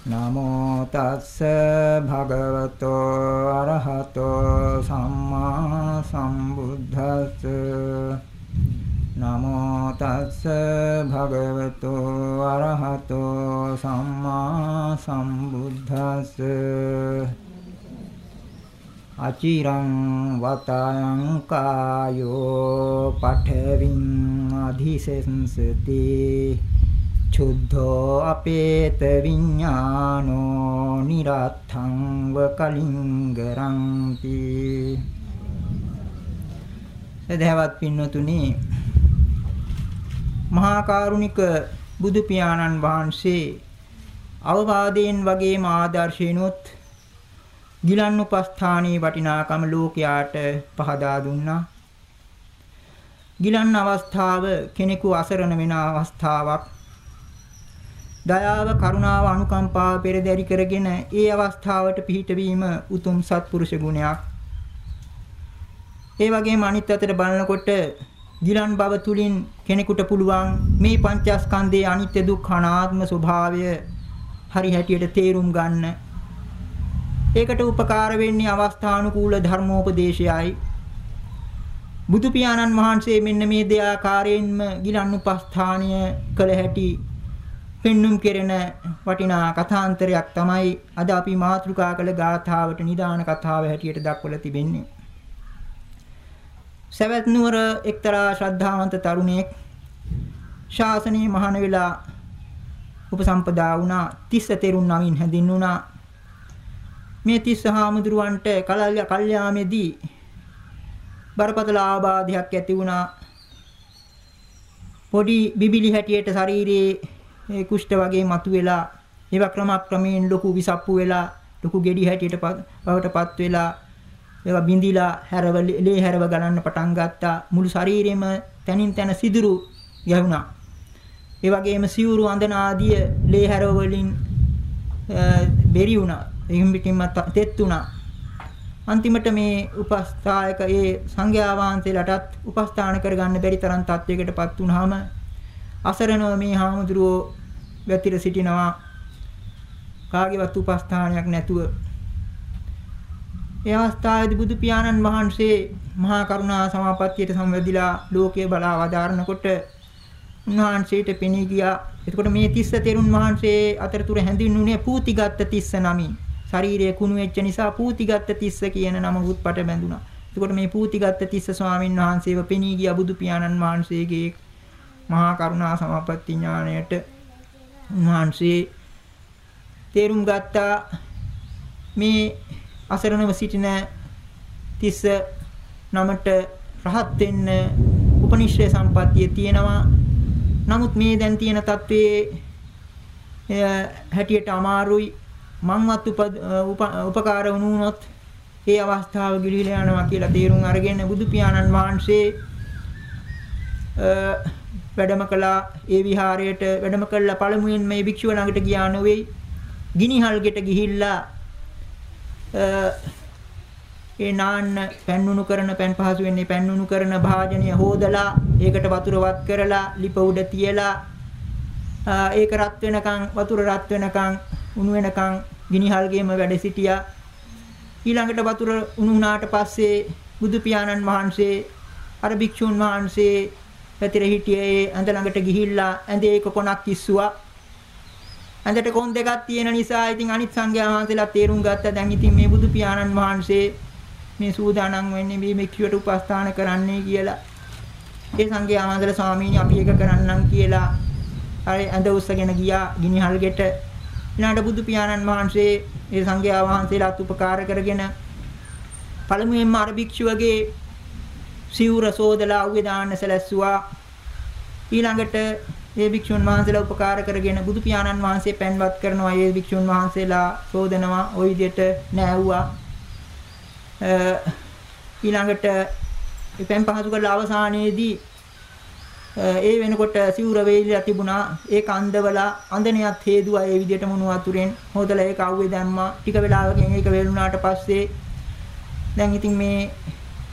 නමෝ තස්ස භගවතෝ අරහතෝ සම්මා සම්බුද්දස්ස. නමෝ තස්ස භගවතෝ අරහතෝ සම්මා සම්බුද්දස්ස. අචිරං වතයන් කායෝ පඨවින් අධිසෙන්සති. චුද්ධෝ අපේත විඥානෝ නිරත්තං වකලින්ගරಂತಿ සදහවත් පින්නතුනි මහා කරුණික බුදු පියාණන් වහන්සේ අවවාදයෙන් වගේම ආදර්ශේනොත් ගිලන් උපස්ථානයේ වටිනාකම ලෝකයාට පහදා දුන්නා. ගිලන් අවස්ථාව කෙනෙකු අසරණ වෙන අවස්ථාවක්. දයාව කරුණාව අනුකම්පාව පෙරදරි කරගෙන ඒ අවස්ථාවට පිහිටවීම උතුම් සත්පුරුෂ ගුණයක්. ඒ වගේම අනිත් අතට බලනකොට ගිලන් බව තුලින් කෙනෙකුට පුළුවන් මේ පංචස්කන්ධයේ අනිත්‍ය දුක්ඛ අනාත්ම ස්වභාවය හරි හැටියට තේරුම් ගන්න. ඒකට උපකාර වෙන්නේ අවස්ථානුකූල ධර්මෝපදේශයයි. බුදු පියාණන් වහන්සේ මෙන්න මේ දෙආකාරයෙන්ම ගිලන් උපස්ථානීය කළ හැටි පෙන්눔 කෙරෙන වටිනා කථාන්තරයක් තමයි අද අපි මාතෘකා කළ ගාථාවට නිදාන කතාව හැටියට දක්වලා තිබෙන්නේ. සවැත් නුවර එක්තරා ශ්‍රද්ධාවන්ත තරුණයෙක් ශාසනයේ මහාන වෙලා උපසම්පදා වුණා. තිස්ස තෙරුන් නමින් හැඳින්වුණා මේ තිස්ස හාමුදුරුවන්ට කලල්‍ය කල්යාමේදී බරපතල ආබාධයක් ඇති වුණා. පොඩි බිබිලි හැටියට ශරීරයේ කුෂ්ඨ වගේ මතුවෙලා ඒවා ක්‍රමක්‍රමයෙන් ලොකු විසප්පු වෙලා ලොකු ගෙඩි හැටියට බවටපත් වෙලා ඒවා බිඳිලා හැරව ලේ හැරව ගලන්න පටන් ගත්තා. මුළු ශරීරෙම තනින් තන සිදුරු ගැහුණා. ඒ වගේම සිවුරු අඳන ආදිය ලේ හැරව වලින් බෙරි වුණා. එහිම් පිටින්ම තෙත් වුණා. අන්තිමට මේ උපස්ථායක ඒ සංඝයා වහන්සේලාටත් උපස්ථාන කරගන්න බැරි තරම් තත්වයකටපත් වුණාම අසරණව මේ හාමුදුරුවෝ වැතිර සිටිනවා කාගේවත් උපස්ථානයක් නැතුව ඒ අවස්ථාවේදී බුදු පියාණන් වහන්සේ මහා කරුණා සමාපත්තියට සම්වැදිලා ලෝකේ බලා වදාරනකොට උන්වහන්සේට පෙනී ගියා. එතකොට මේ තිස්ස තෙරුන් වහන්සේ අතරතුර හැඳින්වුනේ පූතිගත් තිස්ස නමින්. ශරීරය කුණු වෙච්ච නිසා පූතිගත් තිස්ස කියන නම උත්පට බැඳුනා. එතකොට මේ පූතිගත් තිස්ස ස්වාමීන් වහන්සේව පෙනී ගියා බුදු පියාණන් වහන්සේගේ මහා කරුණා සමාපatti ඥාණයට උන්වහන්සේ තේරුම් ගත්තා මේ අසරණව සිටින තිස්ස නමට රහත් වෙන්න උපනිශ්‍රේ සම්පත්තිය තියෙනවා. නමුත් මේ දැන් තියෙන තත්වයේ හැටියට අමාරුයි මංවත් උපකාර වුණොත් ඒ අවස්ථාව ගිලිහිලා යනවා කියලා තේරුම් අරගෙන බුදු පියාණන් වහන්සේ වැඩම කළා. ඒ විහාරයට වැඩම කළා. පළමුවෙන් මේ භික්ෂුව ළඟට ගියා නොවේ. ගිනිහල්ගෙට ගිහිල්ලා ඒ නාන්න පැන්නුණු කරන පැන් පහසු වෙන්නේ පැන්නුණු කරන භාජනය හොදලා ඒකට වතුර වත් කරලා ලිප උඩ තියලා ඒක රත් වෙනකන් වතුර රත් වෙනකන් උණු වෙනකන් ගිනිහල්ගේම වැඩ සිටියා. ඊළඟට වතුර උණු වුණාට පස්සේ බුදු පියාණන් වහන්සේ අර භික්ෂුන් වහන්සේ පැතිර හිටියේ ඇඳ ළඟට ගිහිල්ලා ඇඳේ එක කොනක් කිස්සුවා ඇඳට කොන් දෙකක් තියෙන නිසා ඉතින් අනිත් සංඝයා වහන්සේලා තේරුම් ගත්තා දැන් ඉතින් මේ බුදු පියාණන් වහන්සේ මේ සූදානම් වෙන්නේ මේ මෙක්කියට උපස්ථාන කරන්නයි කියලා. ඒ සංඝයා වහන්සේලා ස්වාමීනි අපි එක කරන්නම් කියලා අර ඇඳ උස්සගෙන ගියා ගිනිහල්ගෙට. ඊළඟට බුදු පියාණන් වහන්සේ ඒ සංඝයා වහන්සේලාත් උපකාර කරගෙන පළමුවෙන්ම අර භික්ෂුවගේ සිවුර සෝදලා උවේ දාන්න සැලැස්සුවා. ඊළඟට ඒ භික්ෂුන් වහන්සේලා උපකාර කරගෙන බුදු පියාණන් වහන්සේ පෙන්වත් කරනවා. ඒ භික්ෂුන් වහන්සේලා සෝදනවා. ওই විදිහට නෑවුවා. ඊළඟට පෙන් පහසු කරලා අවසානයේදී ඒ වෙනකොට සිවුර වේලිලා තිබුණා ඒක අන්දවලා අන්දනියත් හේදුවා ඒ විදිහට මොන වතුරෙන් හොදලා ඒක අවුවේ දැම්මා ටික වෙලාවකින් ඒක වේලුණාට පස්සේ දැන් ඉතින් මේ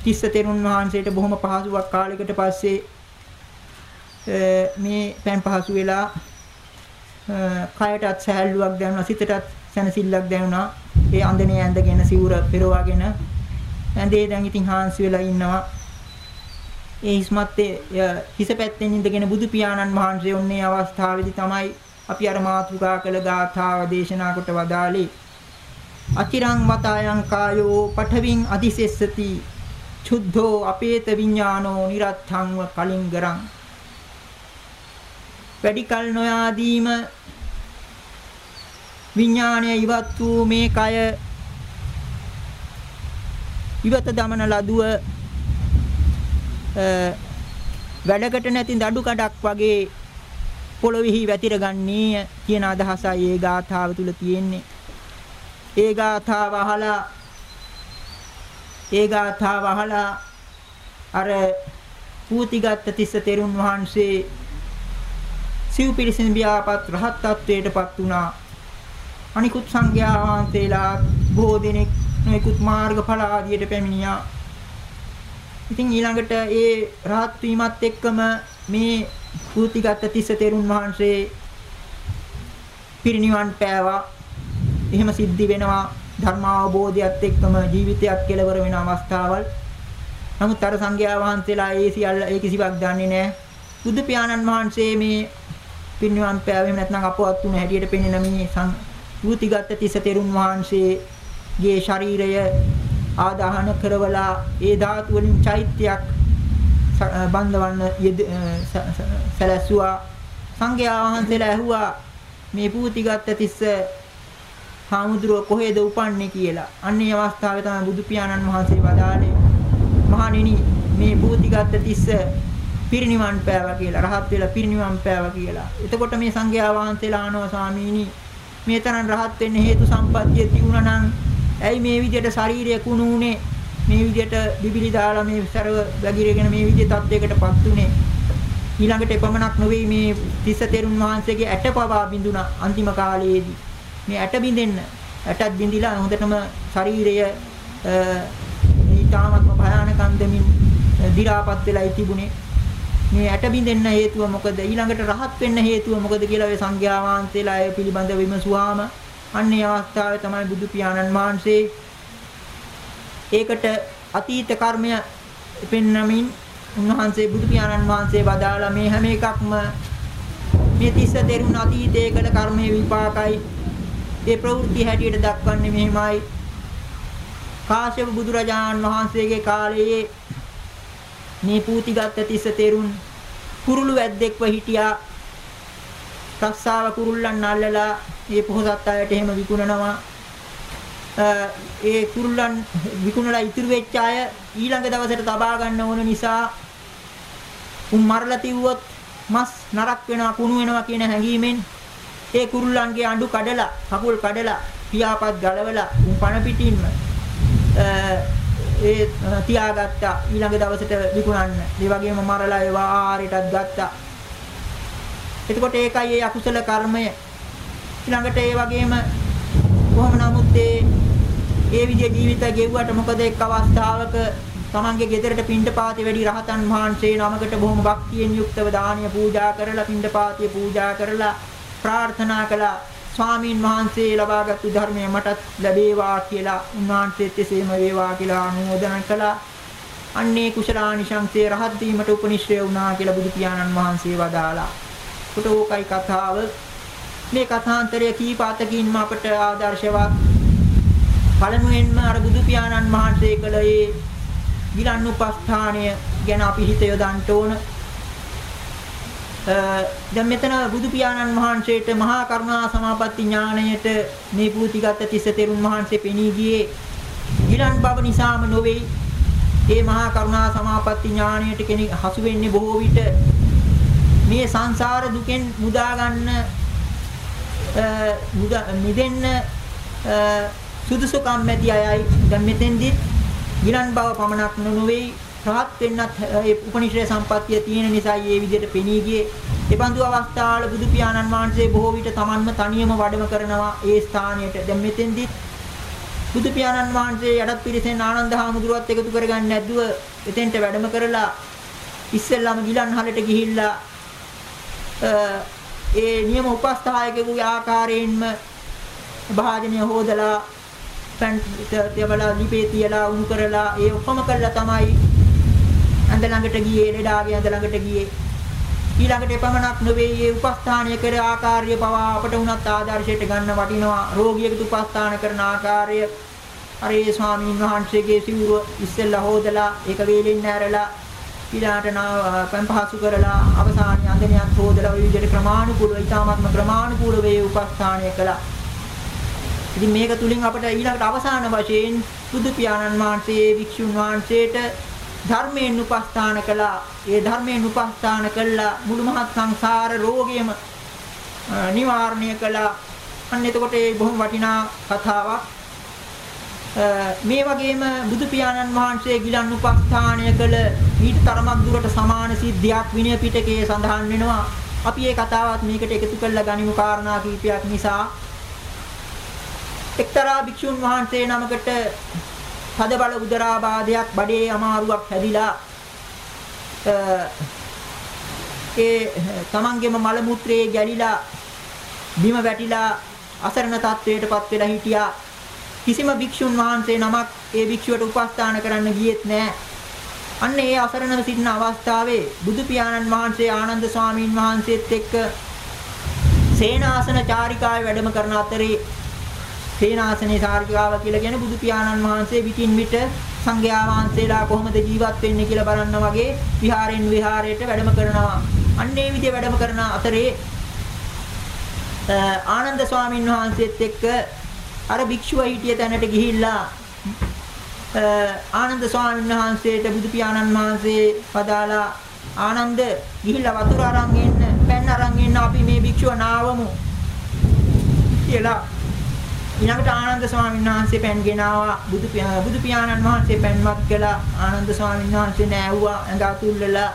තිස්ස තෙරුන් වහන්සේට බොහොම පහසුවක් කාලයකට පස්සේ මේ පෙන් පහසු වෙලා කයටත් සහැල්ලුවක් දැනුණා සිතටත් සැනසෙල්ලක් දැනුණා ඒ අන්දනේ ඇඳගෙන සිවුර පෙරවාගෙන ඇඳේ දැන් ඉතින් හාන්සි වෙලා ඉන්නවා. ඒ හිස්මත්තේ හිස පැත්තෙන් ඉඳගෙන බුදු පියාණන් වහන්සේ ඔන්නේ අවස්ථාවේදී තමයි අපි අර මාතෘකා කළ ගාථාව දේශනා කොට වදාළේ. අචිරං වතායන් කායෝ පඨවින් අදිසෙස්සති චුද්ධෝ අපේත විඥානෝ නිරත්තංව කලින්ගරං වැඩි කල නොයාදීම විඥාණය ඉවත් වූ මේ කය ඉවත දමන ලදුව වැඩකට නැති දඩු කඩක් වගේ පොළොවේහි වැතිරගන්නේ කියන අදහසයි ඒ ගාථාව තුල තියෙන්නේ. ඒ ගාථාව අහලා ඒ ගාථාව අහලා අර පූතිගත් තිස්ස තෙරුන් වහන්සේ සිව් පිරිසින් බියාපත් රහත් ත්වයටපත් වුණා. අනිකුත් සංඝයා වහන්සේලා බොහෝ දෙනෙක් නොයෙකුත් මාර්ගඵල ආදියට පැමිණියා. ඉතින් ඊළඟට ඒ රහත් වීමත් එක්කම මේ පූතිගත් තිස්ස තෙරුන් වහන්සේ පිරිනිවන් පෑවා. එහෙම සිද්ධි වෙනවා ධර්මාවබෝධයත් එක්කම ජීවිතයක් කෙලවර වෙන අවස්ථාවල්. නමුත් අර සංඝයා වහන්සේලා ඒ සියල්ල ඒ කිසිවක් දන්නේ නැහැ. බුදු පියාණන් වහන්සේ මේ පිරිනිවන් පෑවෙම නැත්නම් අපවත් වුණ හැටියට පෙන්වන මේ පූතිගත් තිස්ස තෙරුන් වහන්සේගේ ශරීරය ආදාහන කරවලා ඒ ධාතු වලින් චෛත්‍යයක් බන්ධවන්න සැලැස්සුවා සංඝයා වහන්සේලා ඇහුවා මේ පූතිගත් තිස්ස හාමුදුරුව කොහෙද උපන්නේ කියලා. අන්නේ අවස්ථාවේ තමයි බුදු පියාණන් වහන්සේ වදාළේ මහණෙනි මේ පූතිගත් තිස්ස පිරිනිවන් පෑවා කියලා රහත් වෙලා පිරිනිවන් පෑවා කියලා. එතකොට මේ සංඝයා වහන්සේලා ආනවා ස්වාමීනි මේ තරම් රහත් වෙන්න හේතු සම්පත්තිය තිබුණා නම් ඇයි මේ විදිහට ශාරීරිය කුණු උනේ මේ විදිහට බිබිලි දාලා මේ සරව වැගිරගෙන මේ විදිහේ තත්වයකටපත් උනේ ඊළඟට එපමණක් නොවේ මේ තිස්ස තෙරුන් වහන්සේගේ ඇට පවා බිඳුණා අන්තිම කාලයේදී මේ ඇට බිඳෙන්න. ඇටත් බිඳිලා හොඳටම ශරීරය ඊටාත්ම භයානක අන්දමින් දි รา පත් වෙලා තිබුණේ. මේ ඇට බිඳෙන්න හේතුව මොකද? ඊළඟට රහත් වෙන්න හේතුව මොකද කියලා ඔය සංඝයා වහන්සේලා ඒ පිළිබඳව විමසුවාම අන්නේ අවස්ථාවේ තමයි බුදු පියාණන් වහන්සේ ඒකට අතීත කර්මය පෙන්වමින් උන්වහන්සේ බුදු පියාණන් වහන්සේ වදාලා මේ හැම එකක්ම මේ තිස්ස දෙරුණ අතීතයේ කළ කර්මයේ විපාකයි. ඒ ප්‍රවෘත්ති හැටියට දක්වන්නේ මෙහිමයි. කාශ්‍යප බුදුරජාණන් වහන්සේගේ කාලයේ මේ පූතිගත් තිස්ස තෙරුන් කුරුළු වැද්දෙක්ව හිටියා. රස්සාව කුරුල්ලන් අල්ලලා මේ පොහොසත් අයට එහෙම විකුණනවා. ඒ කුරුල්ලන් විකුණලා ඉතුරු වෙච්ච අය ඊළඟ දවසට තබා ගන්න ඕන නිසා උන් මරලා තිව්වොත් මස් නරක් වෙනවා කුණු වෙනවා කියන හැඟීමෙන් ඒ කුරුල්ලන්ගේ අඬු කඩලා කකුල් කඩලා පියාපත් ගලවලා උන් පණ පිටින්ම ඒ තියාගත්තා ඊළඟ දවසට විකුණන්න. ඒ වගේම මරලා ඒවා ආහාරයටත් ගත්තා. එතකොට ඒකයි ඒ අකුසල කර්මය. ඊළඟට ඒ වගේම කොහොම නමුත් ඒ ඒ විදිහේ ජීවිත ගෙව්වට මොකද එක් අවස්ථාවක තමන්ගේ ගෙදරට පින්ඩපාතේ වැඩි රහතන් වහන්සේ නමකට බොහොම භක්තියෙන් යුක්තව දානීය පූජා කරලා පින්ඩපාතේ පූජා කරලා ප්‍රාර්ථනා කළා ස්වාමීන් වහන්සේ ලබාගත් ධර්මය මටත් ලැබේවා කියලා උන්වහන්සේත් එසේම වේවා කියලා අනුමෝදන් කළා. අන්නේ කුශලානිශංසයේ රහත් වීමට උපනිශ්‍රය වුණා කියලා බුදු පියාණන් වහන්සේ වදාලා. කොට ඕකයි කතාව. මේ කථාන්තරය කීප අතකින්ම අපට ආදර්ශවත්. පළමුවෙන්ම අර බුදු පියාණන් වහන්සේ කළ ඒ විලන්නුපස්ථානය ගැන අපි හිත යොදන්න ඕන. දැන් මෙතන බුදු පියාණන් වහන්සේට මහා කරුණා සමාපatti ඥාණයට මේ පූතිගත තිස්ස තෙරුන් වහන්සේ පෙනී ගියේ. විලන් බව නිසාම නොවේ. ඒ මහා කරුණා සමාපatti ඥාණයට කෙනෙක් හසු වෙන්නේ බොහෝ විට මේ සංසාර දුකෙන් මුදා ගන්න මිදෙන්න සුදුසුකම් ඇති අයයි. දැන් මෙතෙන්දි ගිලන් බව පමණක් නොවේ රහත් වෙන්නත් ඒ උපනිශ්‍රේ සම්පත්තිය තියෙන නිසා මේ විදිහට පෙනී ගියේ. ඒ බඳු අවස්ථාවල බුදු පියාණන් වහන්සේ බොහෝ විට Tamanම තනියම වැඩම කරනවා ඒ ස්ථානයට. දැන් මෙතෙන්දි බුදු පියාණන් වහන්සේ යඩත් පිරිසෙන් ආනන්ද හාමුදුරුවත් එකතු කරගන්න නැද්දුව එතෙන්ට වැඩම කරලා ඉස්සෙල්ලාම ගිලන් හලට ගිහිල්ලා ඒ නියම උපස්ථායකගේ ආකාරයෙන්ම භාජනය හොදලා පැන් තියවලා ලිපේ තියලා උණු කරලා ඒ ඔක්කොම කළා තමයි ඇඳ ළඟට ගියේ ලෙඩාගේ ඇඳ ළඟට ගියේ. ඊළඟට එපමණක් නෙවෙයි මේ උපස්ථානය කර ආකාරය පවා අපට උනත් ආදර්ශයට ගන්න වටිනවා. රෝගියෙකුට උපස්ථාන කරන ආකාරය. අර ඒ ස්වාමීන් වහන්සේගේ සිවුර ඉස්සෙල්ලා හොදලා ඒක වේලෙන් ඇරලා ඊළාට පන්පහසු කරලා අවසානයේ අන්දනියක් හොදලා ওই විදිහට ක්‍රමානුකූලව ඊටාත්ම ක්‍රමානුකූලව වේ උපස්ථානය කළා. ඉතින් මේක තුලින් අපිට ඊළඟට අවසාන වශයෙන් බුදු පියාණන් වහන්සේ වික්ෂුන් වහන්සේට ධර්මයෙන් උපස්ථාන කළා. ඒ ධර්මයෙන් උපස්ථාන කළා මුළු මහත් සංසාර රෝගයම නිවාරණය කළා. අන්න එතකොට ඒ බොහොම වටිනා කතාවක්. මේ වගේම බුදු පියාණන් වහන්සේ ගිලන් උපස්ථානය කළ ඊට තරමක් දුරට සමාන සිද්ධියක් විනය පිටකයේ සඳහන් වෙනවා අපි මේ කතාවත් මේකට එකතු කරලා ගනිමු කාරණා කීපයක් නිසා. එක්තරා භික්ෂුන් වහන්සේ නමකට තද බල උදරාබාධයක් බඩේ අමාරුවක් හැදිලා ඒ තමන්ගේම මල මුත්‍රයේ ගැලිලා බිම වැටිලා අසරණ තත්වයටපත් වෙලා හිටියා කිසිම භික්ෂුන් වහන්සේ නමක් ඒ භික්ෂුවට උපස්ථාන කරන්න ගියෙත් නැහැ. අන්න ඒ අසරණව සිටින අවස්ථාවේ බුදු පියාණන් වහන්සේ ආනන්ද ස්වාමීන් වහන්සේත් එක්ක සේනාසන චාරිකාවේ වැඩම කරන අතරේ සේනාසනේ චාරිකාව කියලා කියන්නේ බුදු පියාණන් වහන්සේ පිටින් පිට සංඝයා වහන්සේලා කොහොමද ජීවත් වෙන්නේ කියලා බලන්න වගේ විහාරෙන් විහාරයට වැඩම කරනවා. අන්න ඒ විදිහ වැඩම කරන අතරේ ආනන්ද ස්වාමීන් වහන්සේත් එක්ක අර භික්ෂුව හිටිය තැනට ගිහිල්ලා ආනන්ද ස්වාමීන් වහන්සේට බුදු පියාණන් වහන්සේ පදාලා ආනන්ද ගිහිල්ලා වතුර අරන් එන්න පැන් අරන් එන්න අපි මේ භික්ෂුව නාවමු කියලා ඊළඟට ආනන්ද ස්වාමීන් වහන්සේ පැන් ගෙනාවා බුදු බුදු පියාණන් වහන්සේ පැන්වත් කළා ආනන්ද ස්වාමීන් වහන්සේ නෑවුවා ඇඟ අතුල්ලලා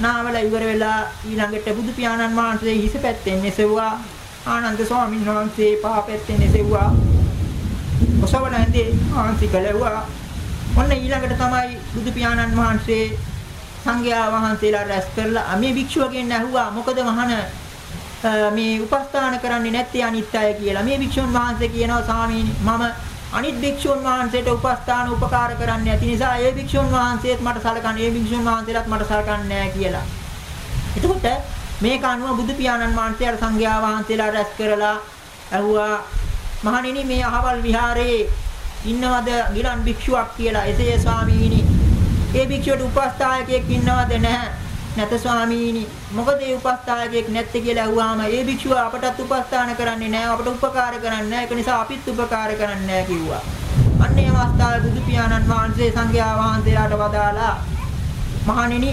නාවල ඉවර වෙලා ඊළඟට බුදු පියාණන් වහන්සේ හිස පැත්තෙන් එසෙව්වා ආනන්ද ස්වාමීන් වහන්සේ පහපැත්තෙන් එසෙව්වා. ඔසවන ඇඳේ ආන්සි කළෙව්වා. ඔන්න ඊළඟට තමයි බුදු පියාණන් වහන්සේ සංඝයා වහන්සේලා රැස් කරලා මේ භික්ෂුවගෙන් ඇහුවා මොකද මහන මේ උපස්ථාන කරන්නේ නැත්තේ අනිත් අය කියලා. මේ භික්ෂුන් වහන්සේ කියනවා ස්වාමීනි මම අනිත් භික්ෂුන් වහන්සේට උපස්ථාන උපකාර කරන්නේ නැති නිසා ඒ භික්ෂුන් වහන්සේත් මට සලකන්නේ ඒ භික්ෂුන් වහන්සේලාත් මට සලකන්නේ නැහැ කියලා. එතකොට මේක අනුව බුදු පියාණන් වහන්සේ අර සංඝයා වහන්සේලා රැස් කරලා ඇහුවා මහණෙනි මේ අහවල් විහාරේ ඉන්නවද ගිලන් භික්ෂුවක් කියලා එසේ ස්වාමීනි ඒ භික්ෂුවට උපස්ථායකයෙක් ඉන්නවද නැහැ නැත ස්වාමීනි මොකද ඒ උපස්ථායකයෙක් නැත්තේ කියලා අහුවාම ඒ භික්ෂුව අපටත් උපස්ථාන කරන්නේ නැහැ අපට උපකාර කරන්නේ නැහැ ඒක නිසා අපිත් උපකාර කරන්නේ නැහැ කිව්වා අන්න ඒ අවස්ථාවේ බුදු පියාණන් වහන්සේ සංඝයා වහන්සේලාට වදාලා මහණෙනි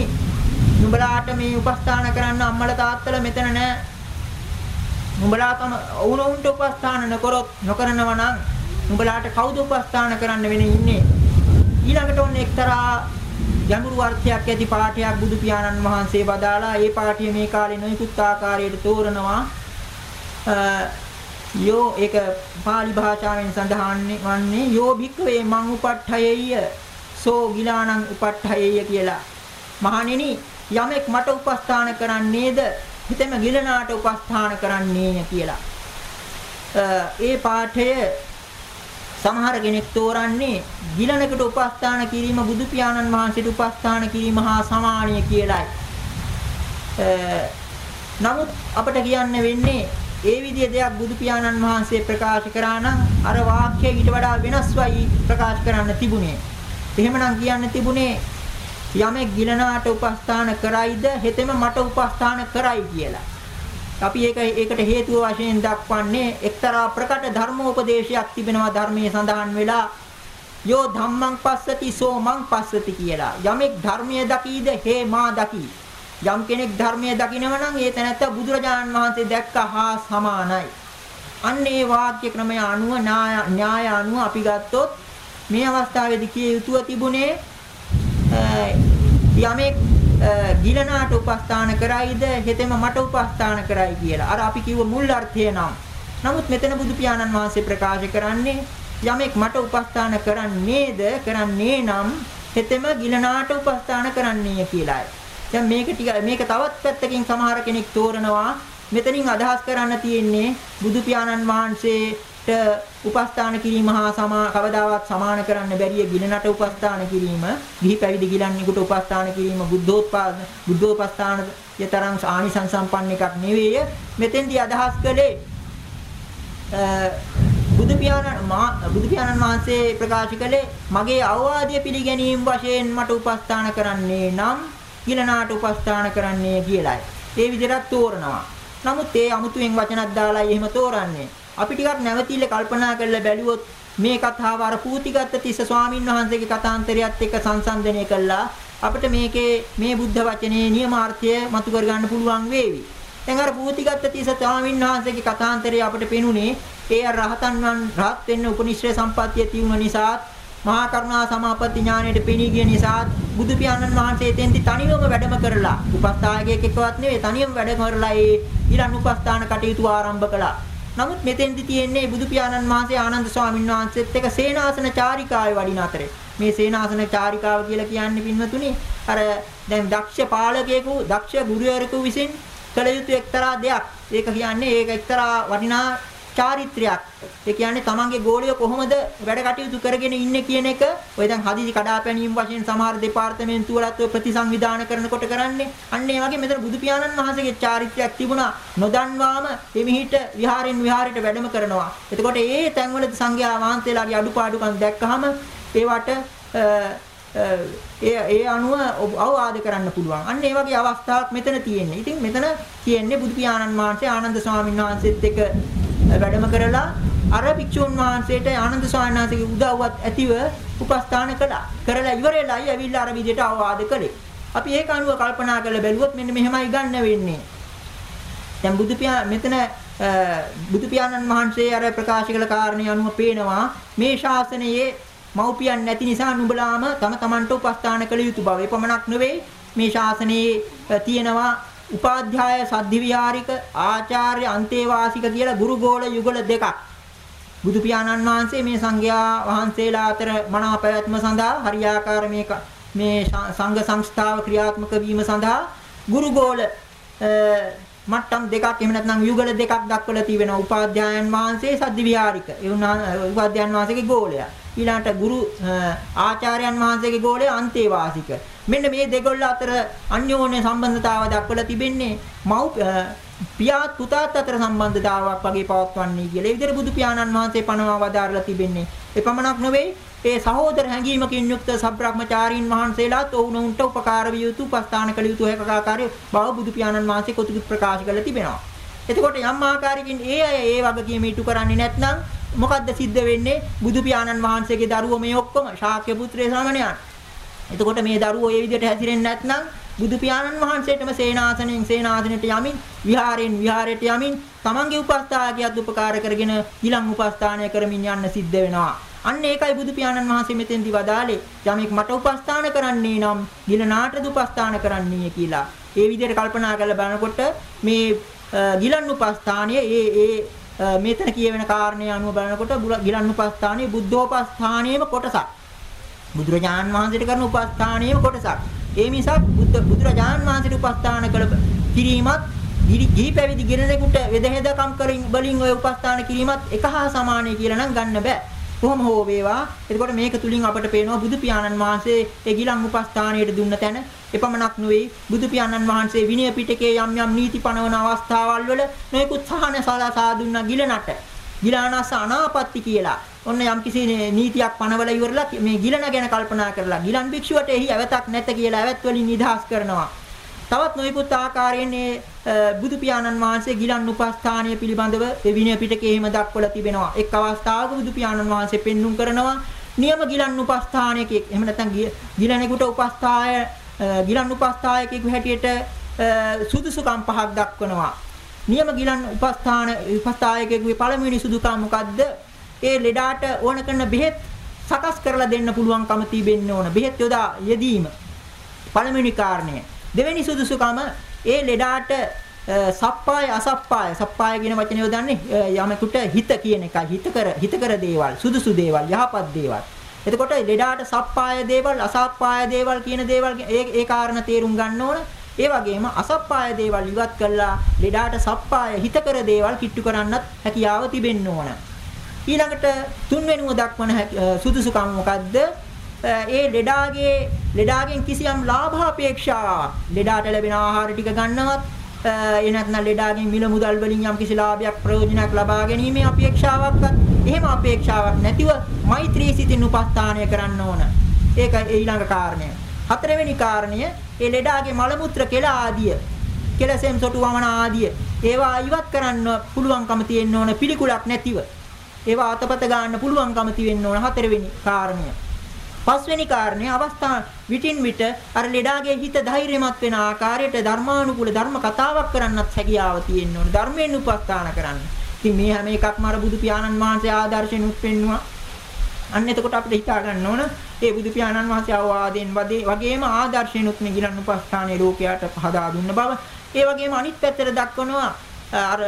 නුඹලාට මේ උපස්ථාන කරන්න අම්මල තාත්තලා මෙතන නැහැ. නුඹලා තම වුණුන්ට උපස්ථාන නොකරොත් නොකරනවා නම් නුඹලාට කවුද උපස්ථාන කරන්න වෙන්නේ ඉන්නේ? ඊළඟට ඔන්න එක්තරා ගැඹුරු අර්ථයක් ඇති පාඨයක් බුදු පියාණන් වහන්සේ වදාලා ඒ පාඨය මේ කාලේ නොයෙකුත් ආකාරයට තෝරනවා. යෝ ඒක pāli භාෂාවෙන් සඳහන් වන්නේ යෝ භික්ඛවේ මං උපට්ඨයෙය සෝ ගිලානං උපට්ඨයෙය කියලා. මහණෙනි යමෙක් මට උපස්ථාන කරන්නේද හිතෙම ගිලනාට උපස්ථාන කරන්නේය කියලා. ඒ පාඨය සමහර කෙනෙක් තෝරන්නේ ගිලනකට උපස්ථාන කිරීම බුදු පියාණන් වහන්සේට උපස්ථාන කිරීම හා සමානයි කියලයි. නමුත් අපට කියන්න වෙන්නේ ඒ විදිහේ දෙයක් බුදු පියාණන් වහන්සේ ප්‍රකාශ කරා නම් අර වාක්‍යය ඊට වඩා වෙනස්වයි ප්‍රකාශ කරන්න තිබුණේ. එහෙමනම් කියන්න තිබුණේ යමෙක් ගිලනාට උපස්ථාන කරයිද හෙතෙම මට උපස්ථාන කරයි කියලා. අපි ඒක ඒකට හේතුව වශයෙන් දක්වන්නේ එක්තරා ප්‍රකට ධර්මෝපදේශයක් තිබෙනවා ධර්මයේ සඳහන් වෙලා යෝ ධම්මං පස්සති සෝ මං පස්සති කියලා. යමෙක් ධර්මයේ දකීද හේ මා දකී. යම් කෙනෙක් ධර්මයේ දකිනව නම් ඒ තැනත්ත බුදුරජාණන් වහන්සේ දැක්ක හා සමානයි. අන්න ඒ වාක්‍ය ක්‍රමය අනුව න්‍යාය අනුව අපි ගත්තොත් මේ අවස්ථාවේදී කිය යුතුව තිබුණේ යමෙක් ගිලනාට උපස්ථාන කරයිද හෙතෙම මට උපස්ථාන කරයි කියලා. අර අපි කිව්ව මුල් අර්ථය නම්. නමුත් මෙතන බුදු පියාණන් වහන්සේ ප්‍රකාශ කරන්නේ යමෙක් මට උපස්ථාන කරන්නේද කරන්නේ නම් හෙතෙම ගිලනාට උපස්ථාන කරන්නේය කියලායි. දැන් මේක ටික මේක තවත් පැත්තකින් සමහර කෙනෙක් තෝරනවා මෙතනින් අදහස් කරන්න තියෙන්නේ බුදු පියාණන් වහන්සේ උපස්ථාන කිරීම හා සමා කවදාවත් සමාන කරන්න බැරිය ගිලනට උපස්ථාන කිරීම ගිහි පැවිදි ගිලන්නෙකුට උපස්ථාන කිරීම බුද්ධෝත්පාද බුද්ධෝපස්ථාන යතරම් ආනිසං සම්පන්න එකක් නෙවෙයි මෙතෙන්දී අදහස් කළේ බුදු පියාණන් බුදු පියාණන් වහන්සේ ප්‍රකාශ කළේ මගේ අවවාදය පිළිගැනීම වශයෙන් මට උපස්ථාන කරන්නේ නම් ගිලනාට උපස්ථාන කරන්නේ කියලායි. ඒ විදිහට තෝරනවා. නමුත් ඒ අමුතුවෙන් වචනක් දාලා එහෙම තෝරන්නේ අපි ටිකක් නැවතිල්ල කල්පනා කරලා බැලුවොත් මේ කතාව අර පූතිගත්ත තිස්ස ස්වාමින් වහන්සේගේ කතාන්තරයත් එක්ක සංසන්දනය කළා අපිට මේකේ මේ බුද්ධ වචනේ නියමාර්ථය මතු කර ගන්න පුළුවන් වේවි. දැන් අර පූතිගත්ත තිස්ස ස්වාමින් වහන්සේගේ කතාන්තරය අපිට පෙනුනේ ඒ රහතන් වන් රහත් වෙන්න උපනිශ්‍රේ සම්පත්තිය තියුණ නිසාත් මහා කරුණා සමාපatti ඥාණයට පෙනී ගිය නිසාත් බුදු පියාණන් වහන්සේ එතෙන්දි තනියම වැඩම කරලා උපස්ථායකයෙක් එක්කවත් නෙවෙයි තනියම වැඩ කරලා ඒ ඊළඟ උපස්ථාන කටයුතු ආරම්භ කළා. නමුත් මෙතෙන්දි තියෙන්නේ බුදු පියාණන් වහන්සේ ආනන්ද ස්වාමීන් වහන්සේත් එක්ක සේනාසන චාරිකාවේ වඩින අතරේ. මේ සේනාසන චාරිකාව කියලා කියන්නේ පින්වතුනි අර දැන් දක්ෂ පාලකයෙකු දක්ෂ ගුරුවරයෙකු විසින් කළ යුතු එක්තරා දෙයක්. ඒක කියන්නේ ඒක එක්තරා වටිනා චාරිත්‍රයක්. ඒ කියන්නේ තමන්ගේ ගෝලිය කොහොමද වැඩ කටයුතු කරගෙන ඉන්නේ කියන එක ඔය දැන් හදිසි කඩාපැනීම් වශයෙන් සමහර දෙපාර්තමේන්තු වලත් ඔය ප්‍රතිසංවිධාන කරනකොට කරන්නේ. අන්න ඒ වගේ මෙතන බුදු පියාණන් වහන්සේගේ චාරිත්‍රයක් තිබුණා. නොදන්වාම එමිහිට විහාරෙන් විහාරයට වැඩම කරනවා. එතකොට ඒ තැන්වල සංඝයා වහන්සේලාගේ අඩුපාඩුකම් දැක්කහම ඒවට ඒ ඒ අනුව අවවාද කරන්න පුළුවන්. අන්න ඒ වගේ අවස්ථාවක් මෙතන තියෙන්නේ. ඉතින් මෙතන තියෙන්නේ බුදු පියාණන් වහන්සේ ආනන්ද ස්වාමීන් වහන්සේත් එක්ක වැඩම කරලා අර භික්ෂුන් වහන්සේට ආනන්ද ස්වාමීන් වහන්සේගේ උදව්වත් ඇතිව උපස්ථාන කළා. කරලා ඉවරෙලායි ඇවිල්ලා අර විදිහට අවවාද කළේ. අපි ඒක අනුව කල්පනා කරලා බැලුවොත් මෙන්න මෙහෙමයි ගන්න වෙන්නේ. දැන් බුදු පියා මෙතන බුදු පියාණන් වහන්සේ අර ප්‍රකාශ කළ කාරණේ අනුව පේනවා මේ ශාසනයේ මව්පියන් නැති නිසා නුඹලාම තම තමන්ට උපස්ථාන කළ යුතු බව. එපමණක් නෙවෙයි මේ ශාසනයේ තියෙනවා උපාධ්‍යාය සද්ධි විහාරික ආචාර්ය අන්තේවාසික කියලා ගුරුගෝල යුගල දෙකක්. බුදු පියාණන් වහන්සේ මේ සංඝයා වහන්සේලා අතර මනා පැවැත්ම සඳහා හරියාකාර මේ මේ සංඝ සංස්ථාව ක්‍රියාත්මක වීම සඳහා ගුරුගෝල මට්ටම් දෙකක් එහෙම නැත්නම් යුගල දෙකක් දක්වලා තිබෙනවා උපාධ්‍යායන් වහන්සේ සද්දි විහාරික ඒ උපාධ්‍යායන් වහන්සේගේ ගෝලයා ඊළාට ගුරු ආචාර්යයන් වහන්සේගේ ගෝලය අන්තේවාසික. මෙන්න මේ දෙගොල්ල අතර අන්‍යෝන්‍ය සම්බන්ධතාව දක්වලා තිබෙන්නේ මව් පියාත් පුතාත් අතර සම්බන්ධතාවක් වගේ පවත්වන්නේ කියලා. ඒ විදිහට බුදු පියාණන් වහන්සේ පනවා වදාරලා තිබෙන්නේ. එපමණක් නෙවෙයි ඒ සහෝදර හැඟීමකින් යුක්ත සබ්‍රාහ්මචාරීන් වහන්සේලාත් ඔවුන්ට උපකාර විය යුතු උපස්ථාන කළ යුතු ඒකාකාරී බව බුදු පියාණන් වහන්සේ කොතුකුත් ප්‍රකාශ කරලා තිබෙනවා. එතකොට යම් ආකාරයකින් ඒ අය ඒ වගකීම ඉටු කරන්නේ නැත්නම් මොකද්ද සිද්ධ වෙන්නේ? බුදු පියාණන් වහන්සේගේ දරුවෝ මේ ඔක්කොම ශාක්‍ය පුත්‍රය සමණයන්. එතකොට මේ දරුවෝ ඒ විදිහට හැසිරෙන්නේ නැත්නම් බුදු පියාණන් වහන්සේටම සේනාසනෙන් සේනාසනෙට යමින් විහාරයෙන් විහාරයට යමින් තමන්ගේ උපස්ථායකයත් උපකාර කරගෙන ඊළඟ උපස්ථානය කරමින් යන්න සිද්ධ වෙනවා. අන්න ඒකයි බුදු පියාණන් වහන්සේ මෙතෙන්දි වදාලේ යමෙක් මට උපස්ථාන කරන්නේ නම් ගිලනාටද උපස්ථාන කරන්නේ කියලා. ඒ විදිහට කල්පනා කරලා බලනකොට මේ ගිලන් උපස්ථානයේ ඒ ඒ මෙතන කියවෙන කාරණේ අනුව බලනකොට ගිලන් උපස්ථානයේ බුද්ධෝපස්ථානයේම කොටසක්. බුදුරජාන් වහන්සේට කරන උපස්ථානයේම කොටසක්. ඒ මිසක් බුද්ධ බුදුරජාන් වහන්සේට උපස්ථාන කළ කිරීමත් ගිහි පැවිදි ගිරණෙකුට වෙදහෙදකම් කරින් වලින් ඔය උපස්ථාන කිරීමත් එක හා සමානයි කියලා නම් ගන්න බෑ. කොහොම හෝ වේවා. එතකොට මේක තුලින් අපට පේනවා බුදු පියාණන් වහන්සේ ඒ ගිලන් උපස්ථානයට දුන්න තැන එපමණක් නෙවෙයි බුදු පියාණන් වහන්සේ විනය පිටකයේ යම් යම් නීති පනවන අවස්ථාවල් වල නොයෙකුත් සහන සලසා දුන්න ගිලනට. ගිලානස අනාපත්‍ති කියලා. ඔන්න යම් කිසි නීතියක් පනවලා ඉවරලා මේ ගිලන ගැන කල්පනා කරලා ගිලන් භික්ෂුවට එහි ඇවතක් නැත කියලා ඇවත් වලින් නිදහස් කරනවා. තවත් නොයෙකුත් ආකාරයෙන් මේ බුදු පියාණන් වහන්සේ ගිලන් උපස්ථානය පිළිබඳව විනය පිටකයේ එහෙම දක්වලා තිබෙනවා. එක් අවස්ථාවක බුදු පියාණන් වහන්සේ පෙන්눔 කරනවා නියම ගිලන් උපස්ථානයක එහෙම නැත්නම් ගිලනෙකුට උපස්ථාය ගිලන් උපස්ථායකයෙකු හැටියට සුදුසුකම් පහක් දක්වනවා. නියම ගිලන් උපස්ථාන උපස්ථායකයෙකුගේ පළමුවෙනි සුදුකම් මොකද්ද? ඒ ලෙඩාට ඕන කරන බෙහෙත් සකස් කරලා දෙන්න පුළුවන්කම තිබෙන්න ඕන. බෙහෙත් යොදා යෙදීම. පළමුවෙනි කාරණය. දෙවෙනි සුදුසුකම ඒ ලෙඩාට සප්පාය අසප්පාය සප්පාය කියන වචනේ යොදන්නේ යමෙකුට හිත කියන එකයි හිත කර හිත කර දේවල් සුදුසු දේවල් යහපත් දේවල් එතකොට ලෙඩාට සප්පාය දේවල් අසප්පාය දේවල් කියන දේවල් ඒ ඒ කාරණා තේරුම් ගන්න ඕන. ඒ වගේම අසප්පාය දේවල් ඉවත් කළා ලෙඩාට සප්පාය හිත කර දේවල් කිට්ටු කරන්නත් හැකියාව තිබෙන්න ඕන. ඊළඟට තුන්වෙනිව දක්වන සුදුසුකම මොකද්ද? ඒ ලෙඩාගේ ලෙඩාගෙන් කිසියම් ලාභ අපේක්ෂාවක් ලෙඩාට ලැබෙන ආහාර ටික ගන්නවත් ඒ නැත්නම් ලෙඩාගෙන් මිල මුදල් වලින් යම් කිසි ලාභයක් ප්‍රයෝජනයක් ලබා ගැනීමේ අපේක්ෂාවක්වත් එහෙම අපේක්ෂාවක් නැතිව මෛත්‍රී සිතින් උපස්ථානය කරන්න ඕන. ඒක ඊළඟ කාරණය. හතරවෙනි කාරණය ඒ ලෙඩාගේ මල මුත්‍ර කෙල ආදිය කෙලසෙම් සොටු වමන ආදිය ඒවා ඉවත් කරන්න පුළුවන්කම තියෙන්න ඕන පිළිකුලක් නැතිව. ඒවා අතපත ගන්න පුළුවන්කම තියෙන්න ඕන හතරවෙනි කාරණය. පස්වෙනි කාරණේ අවස්ථා විටින් විට අර ලෙඩාගේ හිත ධෛර්යමත් වෙන ආකාරයට ධර්මානුකූල ධර්ම කතාවක් කරන්නත් හැකියාව තියෙන්න ඕනේ. ධර්මයෙන් උපස්ථාන කරන්න. ඉතින් මේ හැම එකක්ම අර බුදු පියාණන් වහන්සේ ආදර්ශෙන් උත්පෙන්නවා. අන්න එතකොට අපිට හිතා ගන්න ඕන ඒ බුදු පියාණන් වහන්සේ අවවාදෙන් වගේම ආදර්ශයෙන්ුත් මේ ගිලන් උපස්ථානයේ ලෝකයට හදා දුන්න බව. ඒ වගේම අනිත් පැත්තට දක්වනවා අර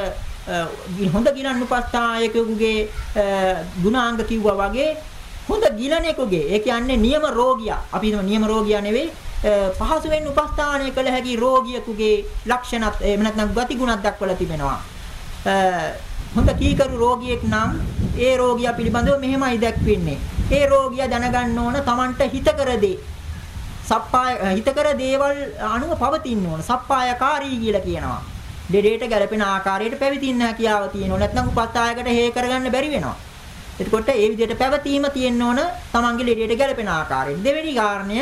හොඳ ගිලන් උපස්ථායකයෙකුගේ ගුණාංග කිව්වා වගේ හොඳ ගිලණෙකුගේ ඒ කියන්නේ නියම රෝගියා අපි නියම රෝගියා නෙවෙයි පහසුවෙන් උපස්ථානය කළ හැකි රෝගියෙකුගේ ලක්ෂණත් එහෙම නැත්නම් ගතිගුණක් දක්වලා තිබෙනවා. හොඳ කීකරු රෝගියෙක් නම් ඒ රෝගියා පිළිබඳව මෙහෙමයි දැක්වෙන්නේ. ඒ රෝගියා දැනගන්න ඕන Tamanට හිතකර දේ. සප්පාය හිතකර දේවල් අනුව පවතින්න ඕන. සප්පායකාරී කියලා කියනවා. දෙඩේට ගැලපෙන ආකාරයට පැවිතින්න හැකියාව තියෙනවා. නැත්නම් උපස්ථායකට හේ කරගන්න බැරි වෙනවා. එතකොට ඒ විදිහට පැවතීම තියෙන්න ඕන තමන්ගේ ලෙඩේට ගැලපෙන ආකාරයෙන්. දෙවෙනි කාරණය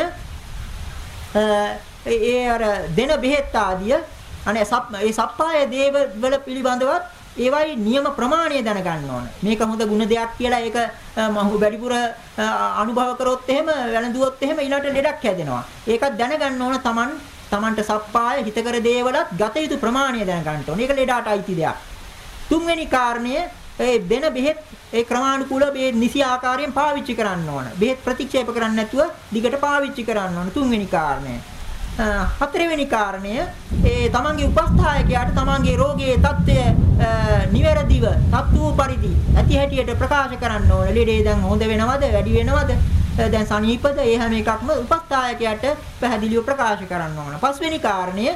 ඒ අර දෙන බෙහෙත් ආදිය අනේ ඒ සප්පාය දේව වල පිළිබඳවත් ඒවයි නියම ප්‍රමාණය දැනගන්න ඕන. මේක හොඳ ಗುಣ දෙයක් කියලා ඒක මහු වැඩිපුර අනුභව කරොත් එහෙම වැළඳුවොත් එහෙම ඊළඟට ලෙඩක් හැදෙනවා. ඒකත් දැනගන්න ඕන Taman Tamanට සප්පාය හිතකර දේවලත් ගත යුතු ප්‍රමාණය දැනගන්න ඕන. ඒක ලෙඩාට අයිති දෙයක්. තුන්වෙනි කාරණය ඒ දෙන බෙහෙත් ඒ ක්‍රමානුකූලව බෙහෙත් නිසි ආකාරයෙන් පාවිච්චි කරන්න ඕන. බෙහෙත් ප්‍රතික්ෂේප කරන්නේ නැතුව දිගට පාවිච්චි කරන්න ඕන. තුන්වෙනි කාරණය. හතරවෙනි කාරණය ඒ තමන්ගේ උපස්ථායකයාට තමන්ගේ රෝගයේ தත්ත්වය නිවැරදිව තත්ත්ව පරිදි ඇති හැටියට ප්‍රකාශ කරන්න ඕන. ලෙඩේ දැන් හොඳ වෙනවද, වැඩි වෙනවද? දැන් සනීපද? ඒ හැම එකක්ම උපස්ථායකයාට පැහැදිලිව ප්‍රකාශ කරන්න ඕන. පස්වෙනි කාරණය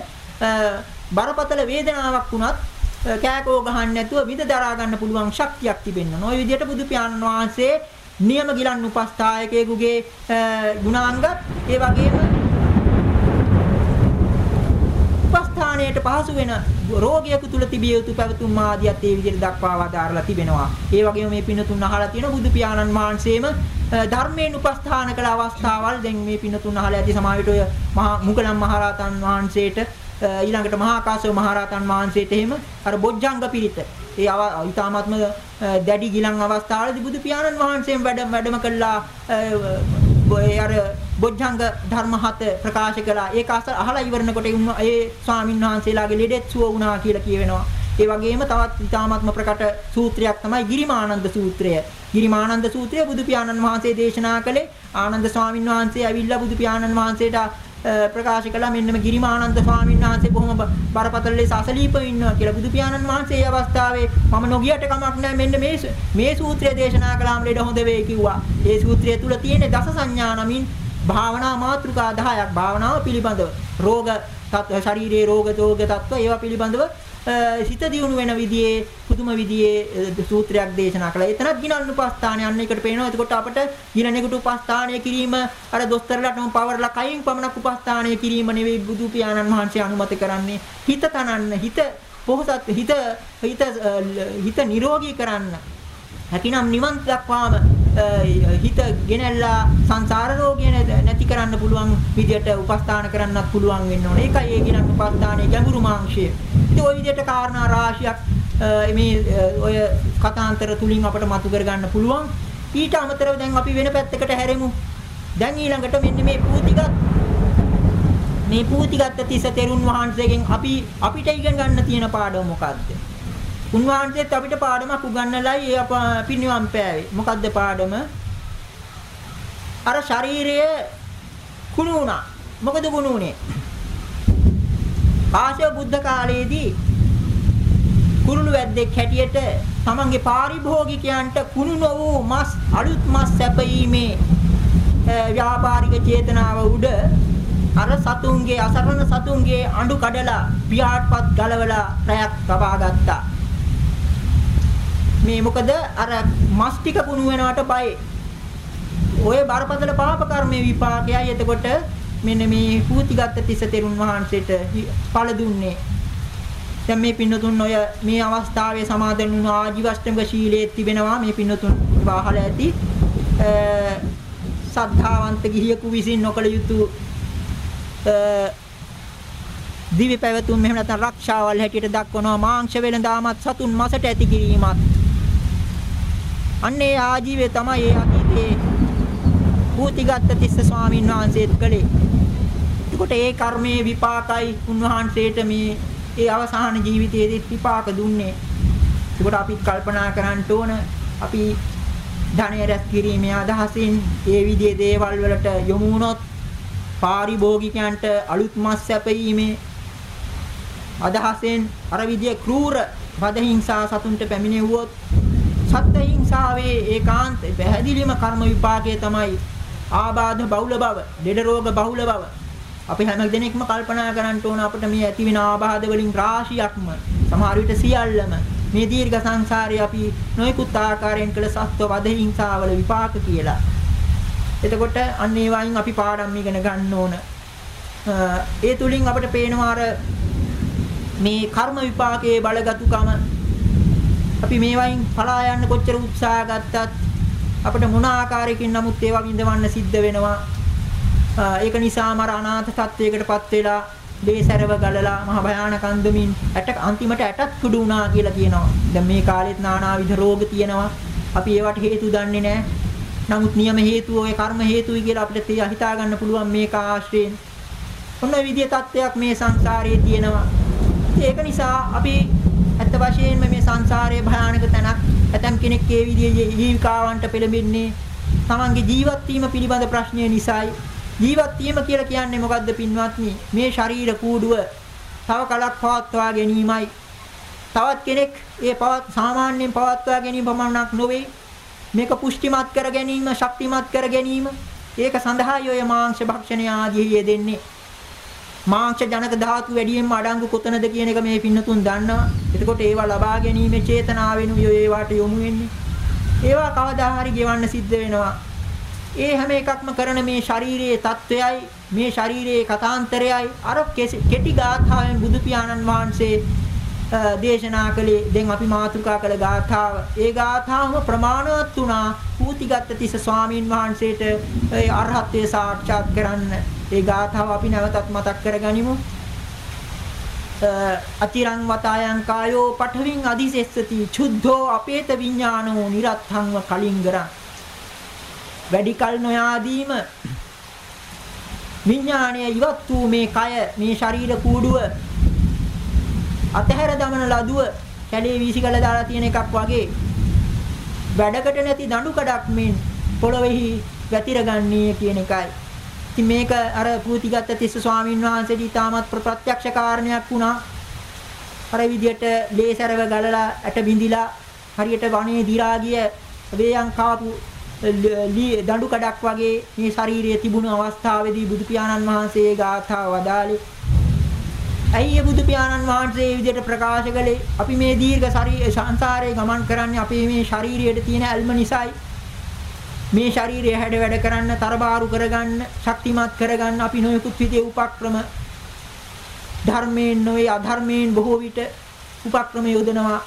බරපතල වේදනාවක් වුණත් කෑකෝ ගහන්න නැතුව විඳ දරා ගන්න පුළුවන් ශක්තියක් තිබෙන්න ඕන. ওই විදිහට බුදු පියාණන් වහන්සේ නියම ගිලන් උපස්ථායකයෙකුගේ ගුණාංගත් ඒ වගේම උපස්ථානයට පහසු වෙන රෝගියෙකු තුල තිබිය යුතු පැවතුම් ආදියත් ඒ විදිහට දක්වා වදාරලා තිබෙනවා. ඒ වගේම මේ පින්නතුන් අහලා තියෙන බුදු පියාණන් වහන්සේම ධර්මයෙන් උපස්ථාන කළ අවස්ථාවල් දැන් මේ පින්නතුන් අහලා ඇති සමාවිත ඔය මහා මුගලන් මහරහතන් වහන්සේට ඊළඟට මහා කාශ්‍යප මහරහතන් වහන්සේට එහෙම අර බොජ්ජංග පිරිත. ඒ ඊ타මාත්ම දැඩි ගිලන් අවස්ථාවේදී බුදු පියාණන් වහන්සේම වැඩ වැඩම කළා. ඒ අර බොජ්ජංග ධර්ම හත ප්‍රකාශ කළා. ඒක අහලා ඉවරනකොට ඒ ස්වාමින් වහන්සේලාගේ ලෙඩෙත් සුව වුණා කියලා කියවෙනවා. ඒ වගේම තවත් ඊ타මාත්ම ප්‍රකට සූත්‍රයක් තමයි ගිරිමානන්ද සූත්‍රය. ගිරිමානන්ද සූත්‍රය බුදු පියාණන් වහන්සේ දේශනා කළේ. ආනන්ද ස්වාමින් වහන්සේ ඇවිල්ලා බුදු පියාණන් වහන්සේට ප්‍රකාශ කළා මෙන්න මේ ගිරිමානන්ද ස්වාමීන් වහන්සේ බොහොම බරපතල ලෙස අසලීපව ඉන්නවා කියලා. බුදු පියාණන් වහන්සේ ඒ අවස්ථාවේ මම නොගියට කමක් නැහැ. මෙන්න මේ මේ සූත්‍රය දේශනා කළාම ලෙඩ හොඳ වෙයි කිව්වා. ඒ සූත්‍රය තුල තියෙන දස සංඥා නමින් භාවනා මාතෘකා 10ක් භාවනාව පිළිබඳව. රෝග ශරීරයේ රෝග දෝග තත්ත්ව ඒවා පිළිබඳව සිත දියුණු වෙන විදිහේ පුදුම විදිහේ සූත්‍රයක් දේශනා කළා. එතනත් ගිනන් උපස්ථානය අන්න එකට පේනවා. එතකොට අපට ගිනනෙකුට උපස්ථානය කිරීම අර දොස්තරලටම පවර්ලා කයින් පමණක් උපස්ථානය කිරීම නෙවෙයි බුදු පියාණන් වහන්සේ අනුමත කරන්නේ. හිත තනන්න, හිත පොහසත් හිත හිත හිත නිරෝගී කරන්න. හැකිනම් නිවන් දක්වාම හිත ගෙනල්ලා සංසාර රෝගය නැති කරන්න පුළුවන් විදියට උපස්ථාන කරන්නත් පුළුවන් වෙන්න ඕනේ. ඒකයි ඒ කියන උපස්ථානයේ ගැඹුරු මාංශය. ඉතින් ওই විදිහට කාරණා රාශියක් මේ ඔය කතාන්තර තුලින් අපට මතු කර ගන්න පුළුවන්. ඊට අමතරව දැන් අපි වෙන පැත්තකට හැරෙමු. දැන් ඊළඟට මෙන්න මේ පූතිගත් මේ පූතිගත් තිස්ස තෙරුන් වහන්සේගෙන් අපි අපිට ඉගෙන ගන්න තියෙන පාඩම මොකද්ද? උන්වහන්සේත් අපිට පාඩමක් උගන්වලයි ඒ අපි නිවන් පෑවේ. මොකද්ද පාඩම? අර ශරීරය කුණු වුණා. මොකද කුණු වුනේ? කාශ්‍යප බුද්ධ කාලයේදී කුරුළු වැද්දෙක් හැටියට තමන්ගේ පාරිභෝගිකයන්ට කුණු නො වූ මස් අලුත් මස් සැපීමේ ව්‍යාපාරික චේතනාව උඩ අර සතුන්ගේ අසරණ සතුන්ගේ අඬු කඩලා පියාටපත් ගලවලා රැයක් තබා ගත්තා. මේ මොකද අර මස් ටික කුණු වෙනවට බය. ඔය බරපතල පාප කර්මයේ විපාකයයි එතකොට මෙන්න මේ පූතිගත් තිස්ස තෙරුන් වහන්සේට පළ දුන්නේ. දැන් මේ පින්නතුන් ඔය මේ අවස්ථාවේ සමාදන් වුණු ආජීවෂ්ටමක ශීලයේ තිබෙනවා මේ පින්නතුන් වාහල ඇති. සද්ධාවන්ත ගිහියෙකු විසින් නොකළ යුතු දිවි පැවතුම් මෙහෙම නැත්නම් රක්ෂාවල් හැටියට දක්වනවා මාංශ වෙළඳාමත් සතුන් මසට ඇති කිරීමත් අන්නේ ආජීවයේ තමයි ඒ අතීතයේ පූතිගත් තිස්ස ස්වාමීන් වහන්සේත් කළේ එතකොට ඒ කර්මයේ විපාකයි උන්වහන්සේට මේ ඒ අවසාන ජීවිතයේදී විපාක දුන්නේ. එතකොට අපි කල්පනා කරන්න ඕන අපි ධනය රැස් කිරීමේ අදහසින් ඒ විදිහේ දේවල් වලට යොමු වුණොත් පාරිභෝගිකයන්ට අලුත් මස් සැපීමේ අදහසෙන් අර විදිහේ క్రూර වද හිංසා සතුන්ට පැමිණෙව්වොත් සත්ත්ව හිංසාවේ ඒකාන්ත පැහැදිලිම කර්ම විපාකයේ තමයි ආබාධ බහුල බව, ලෙඩ රෝග බහුල බව. අපි හැම දිනෙකම කල්පනා කරන්න ඕන අපිට මේ ඇති වෙන ආබාධ වලින් රාශියක්ම සමහර විට සියල්ලම මේ දීර්ඝ සංසාරේ අපි නොයෙකුත් ආකාරයෙන් කළ සත්ව වද හිංසාවල විපාක කියලා. එතකොට අන්න ඒ වයින් අපි පාඩම් ඉගෙන ගන්න ඕන. ඒ තුලින් අපිට පේනවා අර මේ කර්ම විපාකයේ බලගතුකම අපි මේ වයින් පලා යන්න කොච්චර උත්සාහ ගත්තත් අපිට මොන ආකාරයකින් නමුත් ඒවා විඳවන්න සිද්ධ වෙනවා. ඒක නිසාම අර අනාථ තත්වයකටපත් වෙලා දේසරව ගලලා මහ භයානක අන්දමින් ඇට අන්තිමට ඇටත් කුඩු වුණා කියලා කියනවා. දැන් මේ කාලෙත් নানাවිධ රෝග තියෙනවා. අපි ඒවට හේතු දන්නේ නැහැ. නමුත් නියම හේතුව ඔය කර්ම හේතුයි කියලා අපිට හිතා ගන්න පුළුවන් මේක ආශ්‍රයෙන්. ඔන්න ඔය විදිහේ තත්ත්වයක් මේ සංසාරයේ තියෙනවා. ඒක නිසා අපි ඇත්ත වශයෙන්ම මේ සංසාරයේ භයානක තැනක් ඇතම් කෙනෙක් ඒ විදිහේ ජීවිකාවන්ට පෙළඹෙන්නේ තමන්ගේ ජීවත් වීම පිළිබඳ ප්‍රශ්නය නිසායි. ජීවත් වීම කියලා කියන්නේ මොකද්ද පින්වත්නි? මේ ශරීර කූඩුව තව කලක් පවත්වා ගැනීමයි. තවත් කෙනෙක් ඒ පවත් සාමාන්‍යයෙන් පවත්වා ගැනීම පමණක් නොවේ. මේක පුෂ්ටිමත් කර ගැනීම ශක්තිමත් කර ගැනීම. ඒක සඳහායි ඔය මාංශ භක්ෂණය ආදී යෙදෙන්නේ. මාංශ ජනක ධාතු වැඩියෙන්ම අඩංගු කොතනද කියන එක මේ පින්නතුන් දන්නවා. එතකොට ඒවා ලබා ගැනීමේ චේතනාවෙන් ඒවාට යොමු වෙන්නේ. ඒවා කවදා හරි ගෙවන්න සිද්ධ වෙනවා. ඒ හැම එකක්ම කරන මේ ශාරීරියේ తත්වයයි මේ ශාරීරියේ කතාන්තරයයි අර කෙටි ගාථාවෙන් බුදු පියාණන් වහන්සේ දේශනා කළේ දැන් අපි මාතෘකා කළ ගාථාව ඒ ගාථාවම ප්‍රමාණවත් වුණා පූතිගත් තිස්ස ස්වාමීන් වහන්සේට ඒ අරහත්ත්වය සාක්ෂාත් කරන්න ඒ ගාථාව අපි නැවතත් මතක් කරගනිමු. අතිරං වතායන් කායෝ පඨවින් අදිසෙස්සති චුද්ධෝ අපේත විඥානෝ නිරත්තංව කලින්ගරං වැඩි කල නොයාදීම. විඥාණය ඉවත් වූ මේ කය මේ ශරීර කූඩුව අතහැර දමන ලදුව කැලේ වීසිකල දාලා තියෙන එකක් වගේ. වැඩකට නැති දඬු කඩක් මෙන් පොළොවේහි වැතිරගන්නේ කියන එකයි. ඉතින් මේක අර පූතිගත් තිස්ස ස්වාමීන් වහන්සේට ඉතාමත් ප්‍රත්‍යක්ෂ කාරණයක් වුණා. අර විදියට ලේසරව ගලලා ඇට බිඳිලා හරියට වනේ දිරා ගිය වේයන් කාපු දඬු කඩක් වගේ මේ ශාරීරියේ තිබුණු අවස්ථාවේදී බුදු පියාණන් වහන්සේ ගාථා වදාළේ. ඇයි බුදු පියාණන් වහන්සේ මේ විදියට ප්‍රකාශ කළේ? අපි මේ දීර්ඝ ශරීර සංසාරේ ගමන් කරන්නේ අපේ මේ ශාරීරියට තියෙන ඇල්ම නිසායි. මේ ශරීරය හැඩ වැඩ කරන්න, තරබාරු කරගන්න, ශක්තිමත් කරගන්න අපි නොයෙකුත් විදිහේ උපක්‍රම ධර්මයෙන් නොවේ අධර්මයෙන් බොහෝ විට උපක්‍රම යොදනවා.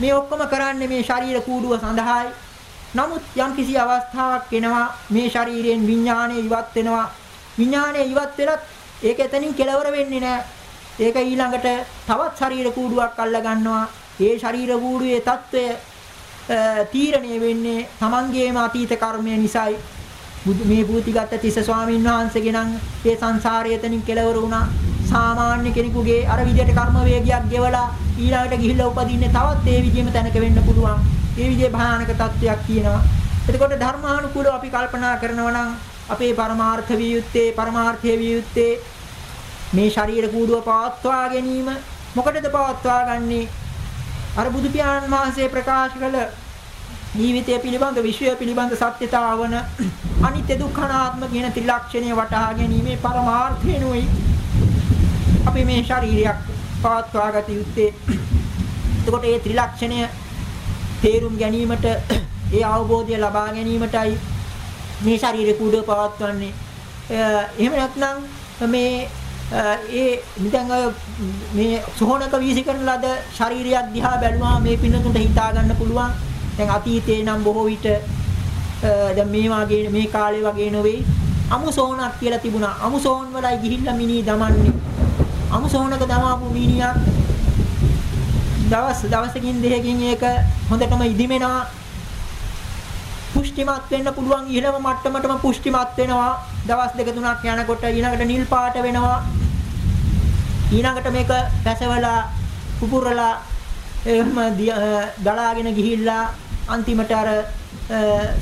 මේ ඔක්කොම කරන්නේ මේ ශරීර කූඩුව සඳහායි. නමුත් යම්කිසි අවස්ථාවක් එනවා මේ ශරීරයෙන් විඥාණය ඉවත් වෙනවා. විඥාණය ඉවත් වෙලත් ඒක එතනින් කෙලවර වෙන්නේ නැහැ. ඒක ඊළඟට තවත් ශරීර කූඩුවක් අල්ල ගන්නවා. ඒ ශරීර කූඩුවේ తত্ত্বය තීරණය වෙන්නේ තමන්ගේම අතීත කර්මය නිසායි. මේ භූතිගත තිස්ස ස්වාමීන් වහන්සේගේ නම් ඒ සංසාරය එතනින් කෙලවර වුණා. සාමාන්‍ය කෙනෙකුගේ අර විදියට කර්ම වේගයක් ගෙවලා ඊළඟට ගිහිල්ලා උපදින්නේ තවත් ඒ විදිහම තැනක වෙන්න පුළුවන්. ඒ විදිහේ භයානක තත්වයක් තියෙනවා. එතකොට ධර්මානුකූලව අපි කල්පනා කරනවා නම් අපේ පරමාර්ථ විය යුත්තේ පරමාර්ථය විය යුත්තේ මේ ශරීර කූඩුව පවත්වා ගැනීම. මොකටද පවත්වා ගන්නේ? අර බුදු පියාණන් වහන්සේ ප්‍රකාශ කළ ජීවිතය පිළිබඳ විශ්වය පිළිබඳ සත්‍යතාවන අනිත්‍ය දුක්ඛනාත්ම කියන ත්‍රිලක්ෂණය වටහා ගැනීමේ පරමාර්ථය නොයි අපි මේ ශරීරයක් පවත්වා ගත යුත්තේ. එතකොට මේ ත්‍රිලක්ෂණය තේරුම් ගැනීමට ඒ අවබෝධය ලබා ගැනීමටයි මේ ශරීර කුඩ පවත්වන්නේ. එහෙම නැත්නම් මේ ඒ නිකන් මේ සෝහනක වීසි කරන ලද ශරීරයක් දිහා බැලුවා මේ පින්නතුන්ට හිතා ගන්න පුළුවන්. දැන් අතීතේ නම් බොහෝ විට දැන් මේ වගේ මේ කාලේ වගේ නොවේ. අමු සෝනක් කියලා තිබුණා. අමු සෝන් වලයි ගිහිල්ලා මිනී දමන්නේ. අමු සෝනක දමාපු මිනිහක් දවස් දවසකින් දෙකකින් ඒක හොඳටම ඉදිමෙනවා. පුෂ්ටිමත් වෙන්න පුළුවන් ඉහළම මට්ටමටම පුෂ්ටිමත් වෙනවා. දවස් දෙක තුනක් යනකොට ඊළඟට නිල් පාට වෙනවා. ඊළඟට මේක පැසවලා පුපුරලා එහෙම දලාගෙන ගිහිල්ලා අන්තිමට අර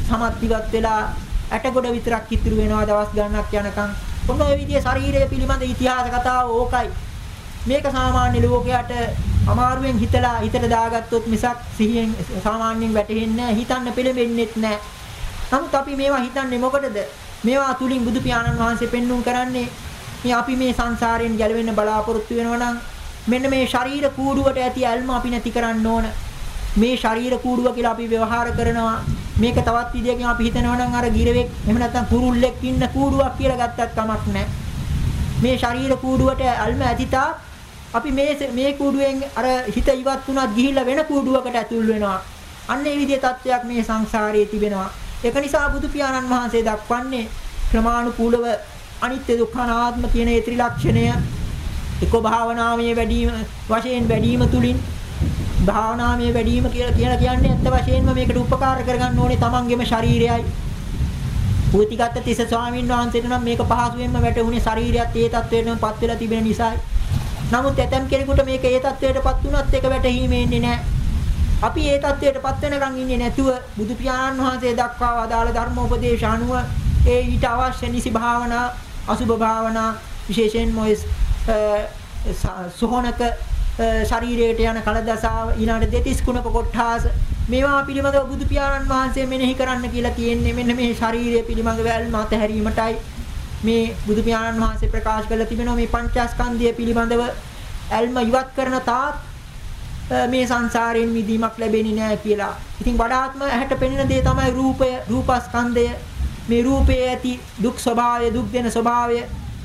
සමත් ඉවත් වෙලා ඇටගොඩ විතරක් ඉතුරු වෙනවා දවස් ගණනක් යනකම්. ඔන්න ඔය විදිහේ ශරීරය පිළිබඳ ඉතිහාස කතාව ඕකයි. මේක සාමාන්‍ය ලෝකයට අමාරුවෙන් හිතලා හිතට දාගත්තොත් මිසක් සිහියෙන් සාමාන්‍යයෙන් වැටහෙන්නේ හිතන්න පෙළඹෙන්නේත් නැහැ. නමුත් අපි මේවා හිතන්නේ මොකටද? මේවා තුලින් බුදු පියාණන් වහන්සේ පෙන්눔 කරන්නේ මේ අපි මේ සංසාරයෙන් ගැලවෙන්න බලාපොරොත්තු වෙනවා නම් මෙන්න මේ ශරීර කූඩුවට ඇති ඇල්ම අපි නැති කරන්න ඕන. මේ ශරීර කූඩුව කියලා අපි ව්‍යවහාර කරනවා. මේක තවත් විදියකින් අපි හිතනවා නම් අර ගිරවෙක් එහෙම නැත්නම් කුරුල්ලෙක් ඉන්න කූඩුවක් කියලා ගත්තත් කමක් නැහැ. මේ ශරීර කූඩුවට ඇල්ම ඇතිතා අපි මේ මේ කූඩුවෙන් අර හිත ඉවත් වුණත් ගිහිල්ලා වෙන කූඩුවකට ඇතුල් වෙනවා. අන්න ඒ විදිහේ තත්වයක් මේ සංසාරයේ තිබෙනවා. ඒක නිසා බුදු පියාණන් වහන්සේ දක්වන්නේ ක්‍රමානුකූලව අනිත්‍ය දුක්ඛ අනාත්ම කියන ඒ ත්‍රිලක්ෂණය එක භාවනාමය වැඩිම වශයෙන් වැඩිම තුලින් භාවනාමය වැඩිම කියලා කියලා කියන්නේ ඇත්ත වශයෙන්ම මේකට උපකාර කරගන්න ඕනේ තමන්ගේම ශරීරයයි. පූතිගත තිස ස්වාමීන් වහන්සේට නම් මේක පහසුවෙන්ම වැටුනේ ශරීරයත් ඒ තත්වයටමපත් වෙලා තිබෙන නිසායි. නමුත් ඇතම් කෙනෙකුට මේක ඒ තත්වයටපත් වුණත් ඒක වැටහීමේ ඉන්නේ නැහැ. අපි ඒ තත්වයටපත් වෙනකන් ඉන්නේ නැතුව බුදු පියාණන් වහන්සේ දක්වා වදාළ ධර්මෝපදේශ අනුව ඒ ඊට අවශ්‍ය නිසි භාවනා අසුභ භාවනා විශේෂයෙන්ම ඔය සෝහනක ශරීරයට යන කලදසාව ඊළඟට දෙතිස් කුණක කොට්ඨාස මේවා පිළිබඳව බුදු පියාණන් වහන්සේ මෙනෙහි කරන්න කියලා තියෙන්නේ මෙන්න මේ ශරීරය පිළිබඳව වැල්ම අතහැරීමටයි. මේ බුදු පියාණන් වහන්සේ ප්‍රකාශ කරලා තිබෙනවා මේ පංචස්කන්ධය පිළිබඳව ඇල්ම ඉවත් කරන තාක් මේ සංසාරයෙන් මිදීමක් ලැබෙන්නේ නැහැ කියලා. ඉතින් වඩාත්ම ඇහැට පෙනෙන දේ තමයි රූපය, රූපස්කන්ධය. මේ රූපයේ ඇති දුක් ස්වභාවය, දුක් දෙන ස්වභාවය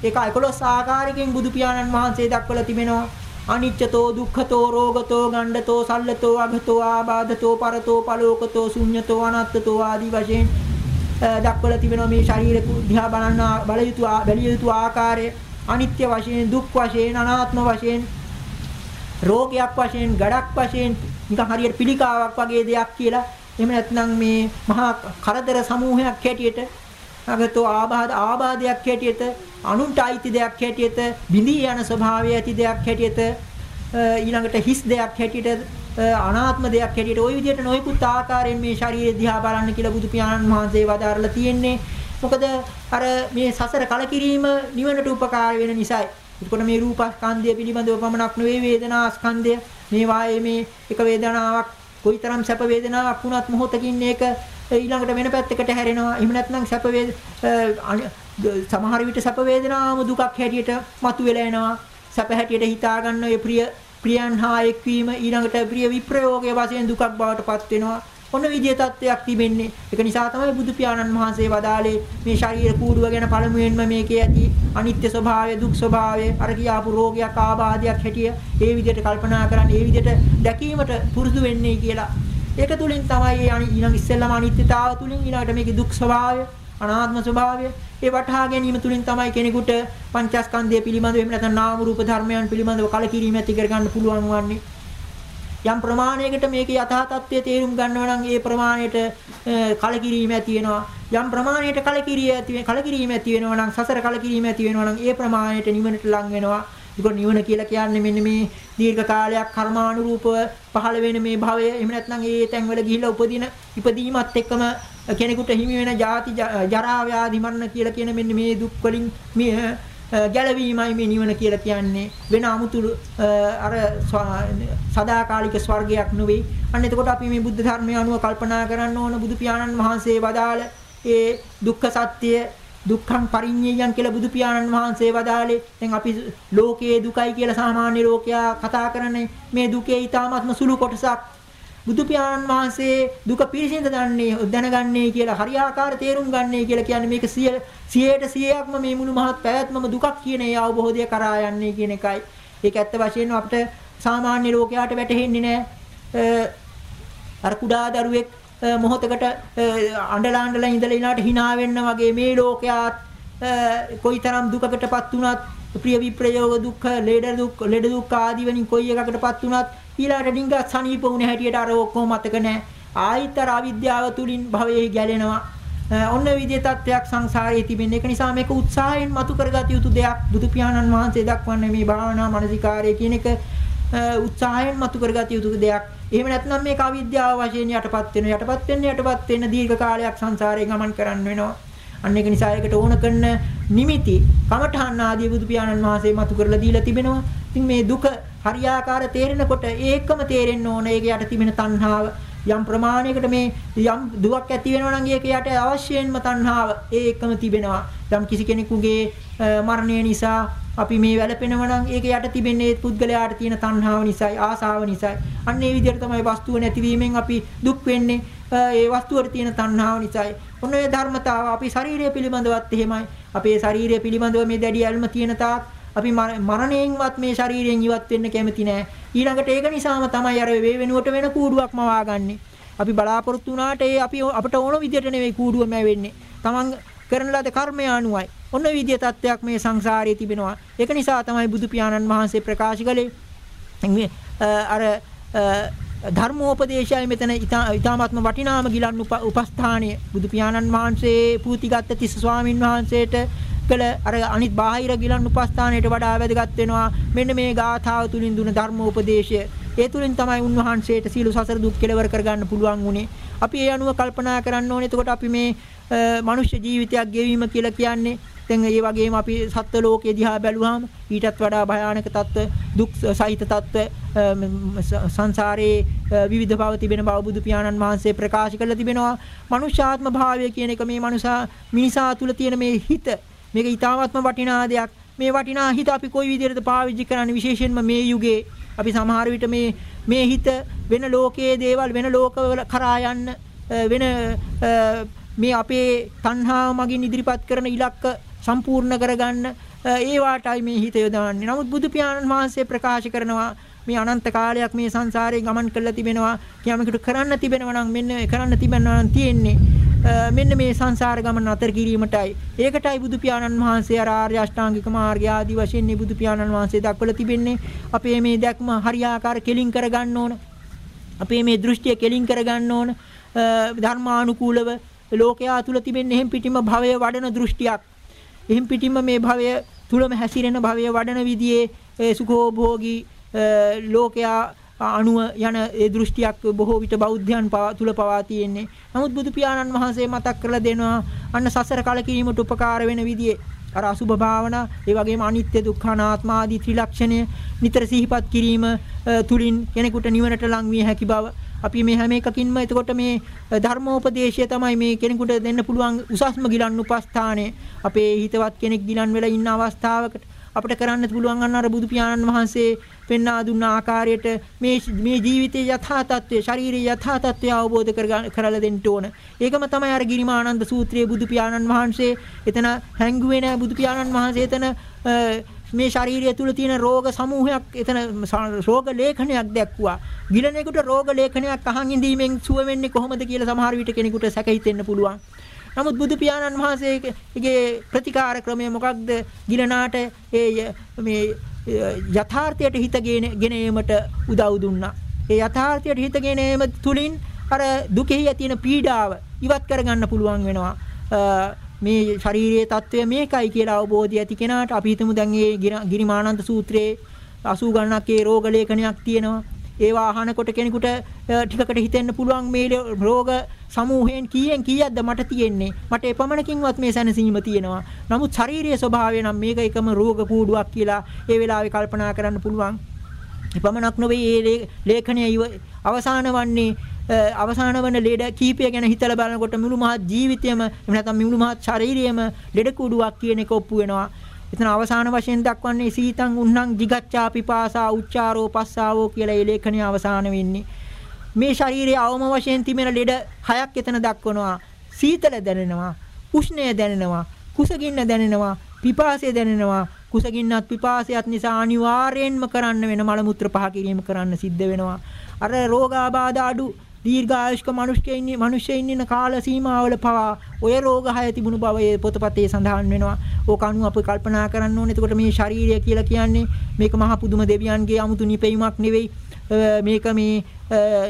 ඒක 11 ආකාරයකින් බුදු පියාණන් වහන්සේ දක්වලා තිබෙනවා. අනිච්චතෝ දුක්ඛතෝ රෝගතෝ ගණ්ඩතෝ සල්ලතෝ අඝතෝ ආබාධතෝ පරතෝ පලෝකතෝ ශුඤ්ඤතෝ අනත්තතෝ ආදී වශයෙන් දක්වලා තිබෙනවා මේ ශරීර දිහා බලන්න බල යුතු බැලිය යුතු ආකාරය අනිත්‍ය වශයෙන් දුක් වශයෙන් අනාත්ම වශයෙන් රෝගයක් වශයෙන් ගඩක් වශයෙන් නිකන් හරියට පිළිකාවක් වගේ දෙයක් කියලා. එහෙම නැත්නම් මේ මහා කරදර සමූහයක් හැටියට අගතෝ ආබාධ ආබාධයක් හැටියට අනුන්ට අයිති දෙයක් හැටියට බිඳී යන ස්වභාවය ඇති දෙයක් හැටියට ඊළඟට හිස් දෙයක් හැටියට අනාත්ම දෙයක් හැටියට ওই විදිහට නොයෙකුත් ආකාරයෙන් මේ ශරීරය දිහා බලන්න කියලා බුදු පියාණන් වහන්සේ වදාරලා තියෙන්නේ. මොකද අර මේ සසර කලකිරීම නිවනට උපකාර වෙන නිසායි. එතකොට මේ රූපස්කන්ධය පිළිබඳව පමණක් නෙවෙයි වේදනා ස්කන්ධය මේ වායේ මේ එක වේදනාවක් කොයිතරම් සැප වේදනාවක් වුණත් මොහොතකින් ඒක ඊළඟට වෙන පැත්තකට හැරෙනවා. එහෙම නැත්නම් සැප සමහර විට සැප වේදනාවම දුකක් හැටියට මතුවෙලා එනවා. සැප හැටියට හිතා ගන්න ඒ ප්‍රිය ප්‍රියන් හා එක්වීම ඊළඟට ප්‍රිය විප්‍රයෝගයේ වශයෙන් දුකක් බවට පත් වෙනවා. ඔන්න විදිය තත්වයක් තිබෙන්නේ. ඒක නිසා තමයි බුදු පියාණන් වහන්සේ වදාළේ මේ ශරීර කූඩුව ගැන පළමුවෙන්ම මේකේ ඇති අනිත්‍ය ස්වභාවය, දුක් ස්වභාවය, අර කියාපු රෝගයක්, ආබාධයක් හැටිය ඒ විදිහට කල්පනා කරන් ඒ විදිහට දැකීමට පුරුදු වෙන්නේ කියලා. ඒක තුලින් තමයි ඊළඟ ඉස්සෙල්ලාම අනිත්‍යතාව තුලින් ඊළඟට මේකේ දුක් ස්වභාවය අනාත්ම ස්වභාවය ඒ වටහා ගැනීම තුලින් තමයි කෙනෙකුට පංචස්කන්ධය පිළිබඳව එහෙම නැත්නම් නාම රූප ධර්මයන් පිළිබඳව කලකිරීම ඇති කර ගන්න පුළුවන් වන්නේ යම් ප්‍රමාණයකට මේකේ යථා තත්ත්වය තේරුම් ගන්නවා නම් ඒ ප්‍රමාණයට කලකිරීම ඇති වෙනවා. යම් ප්‍රමාණයකට කලකිරිය ඇති කලකිරීම ඇති වෙනවා නම් සසර කලකිරීම ඇති වෙනවා නම් ඒ ප්‍රමාණයට නිවනට ලං වෙනවා. ඒක නිවන කියලා කියන්නේ මෙන්න මේ දීර්ඝ කාලයක් කර්මානුරූපව පහළ වෙන මේ භවය. එහෙම නැත්නම් ඒ තැන්වල ගිහිල්ලා උපදින ඉපදීමත් එක්කම කෙනෙකුට හිමි වෙන ජාති ජරා ව්‍යාධි මරණ කියලා කියන මෙන්න මේ දුක් වලින් මේ ගැලවීමයි මේ නිවන කියලා කියන්නේ වෙන 아무තුළු අර සදාකාලික ස්වර්ගයක් නෙවෙයි. අන්න එතකොට අපි මේ බුද්ධ ධර්මය අනුව කල්පනා කරන්න ඕන බුදු පියාණන් වහන්සේ වදාළ ඒ දුක්ඛ සත්‍ය දුක්ඛං පරිඤ්ඤයං කියලා බුදු පියාණන් වහන්සේ වදාළේ. දැන් අපි ලෝකයේ දුකයි කියලා සාමාන්‍ය ලෝකයා කතා කරන්නේ මේ දුකේ ඊටාත්ම සුළු කොටසක්. බුදු පියාණන් වහන්සේ දුක පිරිසිඳ දන්නේ දැනගන්නේ කියලා හරියාකාර තේරුම් ගන්නේ කියලා කියන්නේ මේක 100ට 100ක්ම මේ මුළු මහත් පැවැත්මම දුකක් කියන ඒ අවබෝධය කරා යන්නේ කියන එකයි. ඒක ඇත්ත වශයෙන්ම අපිට සාමාන්‍ය ලෝකයාට වැටහෙන්නේ නැහැ. අර කුඩා දරුවෙක් මොහොතකට අඬලා අඬලා ඉඳලා ඊළාට hina වෙන්න වගේ මේ ලෝකයාත් කොයිතරම් දුකකටපත් වුණත් ප්‍රිය විප්‍රයෝග දුක්ඛ ලෙඩ දුක් ලෙඩ දුක් ආදී වලින් කොයි එකකටපත් වුණත් ඊළාට ඩිංගත් සනීප වුණ හැටියට අර ඔක්කොම මතක නැහැ. ආයිතර අවිද්‍යාව තුලින් භවයේ ගැලෙනවා. ඔන්න විදිහේ තත්ත්වයක් සංසාරයේ තිබෙන එක නිසා මේක උත්සාහයෙන් මතු කරගත යුතු දෙයක්. බුදු පියාණන් වහන්සේ දක්වන්නේ මේ භාවනා මානසිකාරය කියන එක උත්සාහයෙන් මතු කරගත යුතු දෙයක්. එහෙම නැත්නම් මේක අවිද්‍යාව වශයෙන් යටපත් වෙන යටපත් වෙන්න යටපත් වෙන්න දීර්ඝ කාලයක් සංසාරේ ගමන් කරන්න වෙනවා. අන්න ඒක නිසා ඒකට ඕන කරන නිමිති කමඨහන් ආදී බුදු පියාණන් වහන්සේ මතු කරලා දීලා තිබෙනවා. ඉතින් මේ දුක හරියාකාර තේරෙනකොට ඒකම තේරෙන්න ඕන ඒක යට තිබෙන තණ්හාව යම් ප්‍රමාණයකට මේ යම් දුවක් ඇති වෙනවා නම් ඒක යට අවශ්‍යයෙන්ම තණ්හාව ඒකම තිබෙනවා. යම් කිසි කෙනෙකුගේ මරණය නිසා අපි මේ වැළපෙනවා නම් ඒක යට තිබෙන්නේ පුද්ගලයාට තියෙන තණ්හාව නිසායි ආසාව නිසායි. අන්න ඒ විදිහට තමයි වස්තුව නැතිවීමෙන් අපි දුක් වෙන්නේ. ඒ වස්තුවට තියෙන තණ්හාව නිසායි. ඔන්න ඒ ධර්මතාව අපි ශරීරය පිළිබඳවත් එහෙමයි. අපේ ශරීරය පිළිබඳව මේ දැඩි ඇල්ම තියෙන තාක් අපි මරණයෙන්වත් මේ ශරීරයෙන් ඉවත් වෙන්න කැමති නෑ. ඊළඟට ඒක නිසාම තමයි අර වේ වෙනුවට වෙන කූඩුවක් මවාගන්නේ. අපි බලාපොරොත්තු වුණාට ඒ අපි අපිට ඕන විදියට නෙවෙයි කූඩුවම වෙන්නේ. Taman කරන ලද කර්මය අනුවයි. ඔන්න විදිය තත්වයක් මේ සංසාරයේ තිබෙනවා. ඒක නිසා තමයි බුදු පියාණන් වහන්සේ ප්‍රකාශ කළේ අර ධර්මෝපදේශයයි මෙතන ඊ타ත්ම වටිනාම ගිලන් උපස්ථානය බුදු පියාණන් වහන්සේ පූතිගත් තිස්ස ස්වාමින් වහන්සේට කළ අර අනිත් බාහිර ගිලන් උපස්ථානයට වඩා වැදගත් වෙනවා. මෙන්න මේ ගාථාව තුලින් දුන ධර්මෝපදේශය. ඒ තුලින් තමයි උන්වහන්සේට සීල සසර දුක් කෙලවර කරගන්න පුළුවන් උනේ අපි ඒ අනුව කල්පනා කරන්න ඕනේ. එතකොට අපි මේ මනුෂ්‍ය ජීවිතයක් ගෙවීම කියලා කියන්නේ දැන් ඒ වගේම අපි සත්ත්ව ලෝකයේ දිහා බැලුවාම ඊටත් වඩා භයානක තත්ත්ව දුක් සහිත තත්ත්ව සංසාරේ විවිධ බව තිබෙන බව බුදු පියාණන් වහන්සේ ප්‍රකාශ කරලා තිබෙනවා. මනුෂ්‍යාත්ම භාවය කියන එක මේ මනුසා මිනිසා තුල තියෙන මේ හිත මේක ඊ타ත්ම වටිනා දෙයක් මේ වටිනා හිත අපි කොයි විදිහටද පාවිච්චි කරන්නේ විශේෂයෙන්ම මේ යුගයේ අපි සමහර විට මේ මේ හිත වෙන ලෝකයේ දේවල් වෙන ලෝකවල කරා යන්න වෙන මේ අපේ තණ්හාව මගින් ඉදිරිපත් කරන ඉලක්ක සම්පූර්ණ කරගන්න ඒ වාටයි මේ හිත යොදවන්නේ. නමුත් බුදු පියාණන් වහන්සේ ප්‍රකාශ කරනවා මේ අනන්ත කාලයක් මේ සංසාරේ ගමන් කරලා තිබෙනවා. කියමකට කරන්න තිබෙනවා නම් මෙන්න කරන්න තිබෙනවා නම් තියෙන්නේ මෙන්න මේ සංසාර ගමන අතර කිරීමටයි. ඒකටයි බුදු පියාණන් වහන්සේ අර ආර්ය අෂ්ටාංගික මාර්ගය ආදී වශයෙන් මේ බුදු පියාණන් වහන්සේ දක්වලා තිබෙන්නේ. අපේ මේ දැක්ම හරියාකාර කෙලින් කරගන්න ඕන. අපේ මේ දෘෂ්ටිය කෙලින් කරගන්න ඕන. ධර්මානුකූලව ලෝකයා තුල තිබෙන එහෙම් පිටිම භවය වඩන දෘෂ්ටියක්. එහෙම් පිටින්ම මේ භවය තුලම හැසිරෙන භවය වඩන විදිහේ සුඛෝභෝගී ලෝකයා අණුව යන ඒ දෘෂ්ටියක් බොහෝ විට බෞද්ධයන් තුල පවා තියෙන්නේ. නමුත් බුදු පියාණන් වහන්සේ මතක් කරලා දෙනවා අන්න සසර කලකිරීමට උපකාර වෙන විදිහේ අර අසුභ භාවනා ඒ වගේම අනිත්‍ය දුක්ඛ අනාත්ම ආදී ත්‍රිලක්ෂණය නිතර සිහිපත් කිරීම තුලින් කෙනෙකුට නිවනට ලං විය හැකි බව අපි මේ හැම එකකින්ම එතකොට මේ ධර්මෝපදේශය තමයි මේ කෙනෙකුට දෙන්න පුළුවන් උසස්ම ගිලන් උපස්ථානය. අපේ හිතවත් කෙනෙක් ගිලන් වෙලා ඉන්න අවස්ථාවකට අපිට කරන්න පුළුවන් අන්න අර බුදු පියාණන් වහන්සේ පෙන්වා දුන්න ආකාරයට මේ මේ ජීවිතයේ යථා තත්ත්වය, ශාරීරික යථා තත්ත්වය අවබෝධ කරලා දෙන්න ඕන. ඒකම තමයි අර ගිරිමානන්ද සූත්‍රයේ බුදු පියාණන් වහන්සේ එතන හැංගුවේ නැහැ බුදු පියාණන් වහන්සේ එතන මේ ශාරීරිය තුල තියෙන රෝග සමූහයක් එතන රෝග ලේඛනයක් දැක්ුවා. ගිලණේකට රෝග ලේඛනයක් අහන් ඉඳීමෙන් සුව වෙන්නේ කොහොමද කියලා සමහර විට කෙනෙකුට සැක හිතෙන්න පුළුවන්. නමුත් බුදු පියාණන් වහන්සේගේ ප්‍රතිකාර ක්‍රමය මොකක්ද? ගිලනාට ඒ මේ යථාර්ථයට හිත ගෙනීමට උදව් දුන්නා. ඒ යථාර්ථයට හිත ගෙනීම තුලින් අර දුකෙහි තියෙන පීඩාව ඉවත් කරගන්න පුළුවන් වෙනවා. මේ ශාරීරියේ తත්වය මේකයි කියලා අවබෝධය ඇති කෙනාට අපි හිතමු දැන් මේ ගිරිමානන්ද සූත්‍රයේ 80 ගණනක් ඒ රෝග ලේඛනයක් තියෙනවා. ඒවා අහනකොට කෙනෙකුට ටිකකට හිතෙන්න පුළුවන් මේ රෝග සමූහයෙන් කීයෙන් කීයක්ද මට තියෙන්නේ? මට එපමණකින්වත් මේ සැනසීම තියෙනවා. නමුත් ශාරීරික ස්වභාවය නම් මේක එකම රෝග කූඩුවක් කියලා ඒ වෙලාවේ කල්පනා කරන්න පුළුවන්. එපමණක් නොවේ මේ ලේඛනය අවසාන වන්නේ අවසාන වන ලෙඩ කීපය ගැන හිතලා බලනකොට මුළු මහත් ජීවිතයම එහෙම නැත්නම් මුළු මහත් ශරීරයම ලෙඩ කුඩුවක් කියන එක ඔප්පු වෙනවා. එතන අවසාන වශයෙන් දක්වන්නේ සීතං උන්නම් jigacchā pipāsā උච්චාරෝ පස්සාවෝ කියලා ඒ ලේඛනය අවසාන වෙන්නේ. මේ ශරීරයේ අවම වශයෙන් තිබෙන ලෙඩ හයක් එතන දක්වනවා. සීතල දැනෙනවා, උෂ්ණය දැනෙනවා, කුසගින්න දැනෙනවා, පිපාසය දැනෙනවා. කුසගින්නත් පිපාසයත් නිසා අනිවාර්යෙන්ම කරන්න වෙන මල මුත්‍ර පහ කිරීම කරන්න සිද්ධ වෙනවා. අර රෝගාබාධ අඩු දීර්ඝායුෂ්ක මිනිස්කෙයින් මිනිස්කෙයින් ඉන්න කාල සීමාවල පවා ඔය රෝග හය තිබුණු බව ඒ පොතපතේ සඳහන් වෙනවා. ඕක අනුව අපි කල්පනා කරන්න ඕනේ. එතකොට මේ ශාරීරිය කියලා කියන්නේ මේක මහ පුදුම දෙවියන්ගේ 아무තු නිපැයුමක් නෙවෙයි. මේක මේ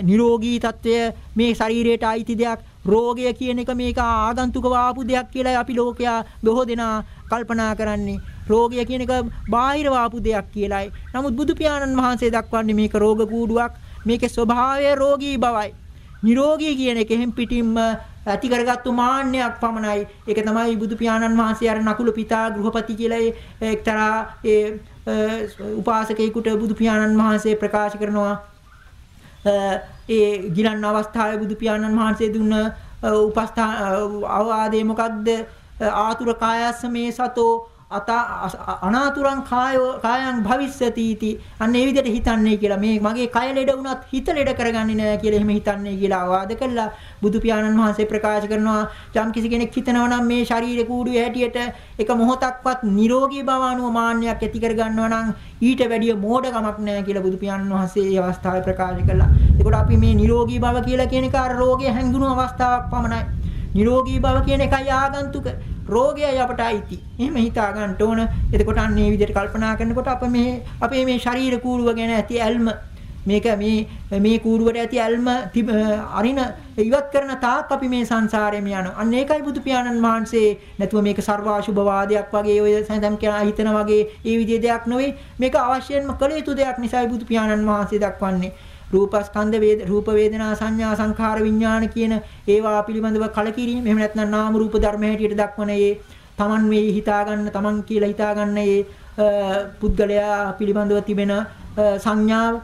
නිරෝගී తত্ত্বය මේ ශරීරයට අයිති දෙයක්. රෝගය කියන එක මේක ආගන්තුක වාපු දෙයක් කියලා අපි ලෝකයා බොහෝ දෙනා කල්පනා කරන්නේ. රෝගය කියන එක බාහිර වාපු දෙයක් කියලායි. නමුත් බුදු පියාණන් වහන්සේ දක්වන්නේ මේක රෝග කූඩුවක්. මේකේ ස්වභාවය රෝගී බවයි. නිරෝගී කියන එකෙන් පිටින්ම ඇති කරගත්තු මාන්නයක් පමණයි. ඒක තමයි බුදු පියාණන් වහන්සේ අර නකුල පිතා ගෘහපති කියලා එක්තරා ඒ උපාසකයෙකුට බුදු පියාණන් වහන්සේ ප්‍රකාශ කරනවා. ඒ ගිලන් අවස්ථාවේ බුදු පියාණන් වහන්සේ දුන්න උපස්ථා අවවාදේ මොකද්ද? ආතුර කායස්ස මේ සතෝ අත අනාතුරං කායෝ කායං භවිස්සති इति අන්න ඒ විදිහට හිතන්නේ කියලා මේ මගේ කය ලෙඩ වුණත් හිත ලෙඩ කරගන්නේ නැහැ කියලා එහෙම හිතන්නේ කියලා ආවාද කළා බුදු පියාණන් වහන්සේ ප්‍රකාශ කරනවා යම් කිසි කෙනෙක් හිතනවා නම් මේ ශරීර කූඩුවේ හැටියට එක මොහොතක්වත් නිරෝගී බව අනුව මාන්නයක් ඇති කරගන්නවා නම් ඊට වැඩිය මෝඩකමක් නැහැ කියලා බුදු පියාණන් වහන්සේ මේ අවස්ථාවේ ප්‍රකාශ කළා. ඒකට අපි මේ නිරෝගී බව කියලා කියන එක අර රෝගය හැංගුණු අවස්ථාවක් පමණයි. නිරෝගී බව කියන එකයි ආගන්තුක රෝගයයි අපට අයිති. එහෙම හිතා ගන්න ඕන. එතකොට අන්න මේ විදිහට කල්පනා කරනකොට අප මේ අපේ මේ ශරීර කූඩුව ගැන ඇති ඇල්ම මේක මේ මේ කූඩුවට ඇති ඇල්ම අරින ඉවත් කරන තාක් අපි මේ සංසාරේම යනවා. අන්න ඒකයි බුදු පියාණන් වහන්සේ නැතුව මේක සර්වාශුභ වාදයක් වගේ ඔය සඳම් කියන හිතන වගේ ඒ විදිහේ දෙයක් නෙවෙයි. මේක අවශ්‍යයෙන්ම කළ යුතු දෙයක් නිසායි බුදු පියාණන් වහන්සේ දක්වන්නේ. රූපස්කන්ධ වේද රූප වේදනා සංඥා සංඛාර විඥාන කියන ඒවා පිළිබඳව කලකිරීම. එහෙම නැත්නම් නාම රූප ධර්ම හැටියට දක්වන ඒ Taman මේ හිතා ගන්න Taman කියලා හිතා ගන්න ඒ පුද්ගලයා පිළිබඳව තිබෙන සංඥාව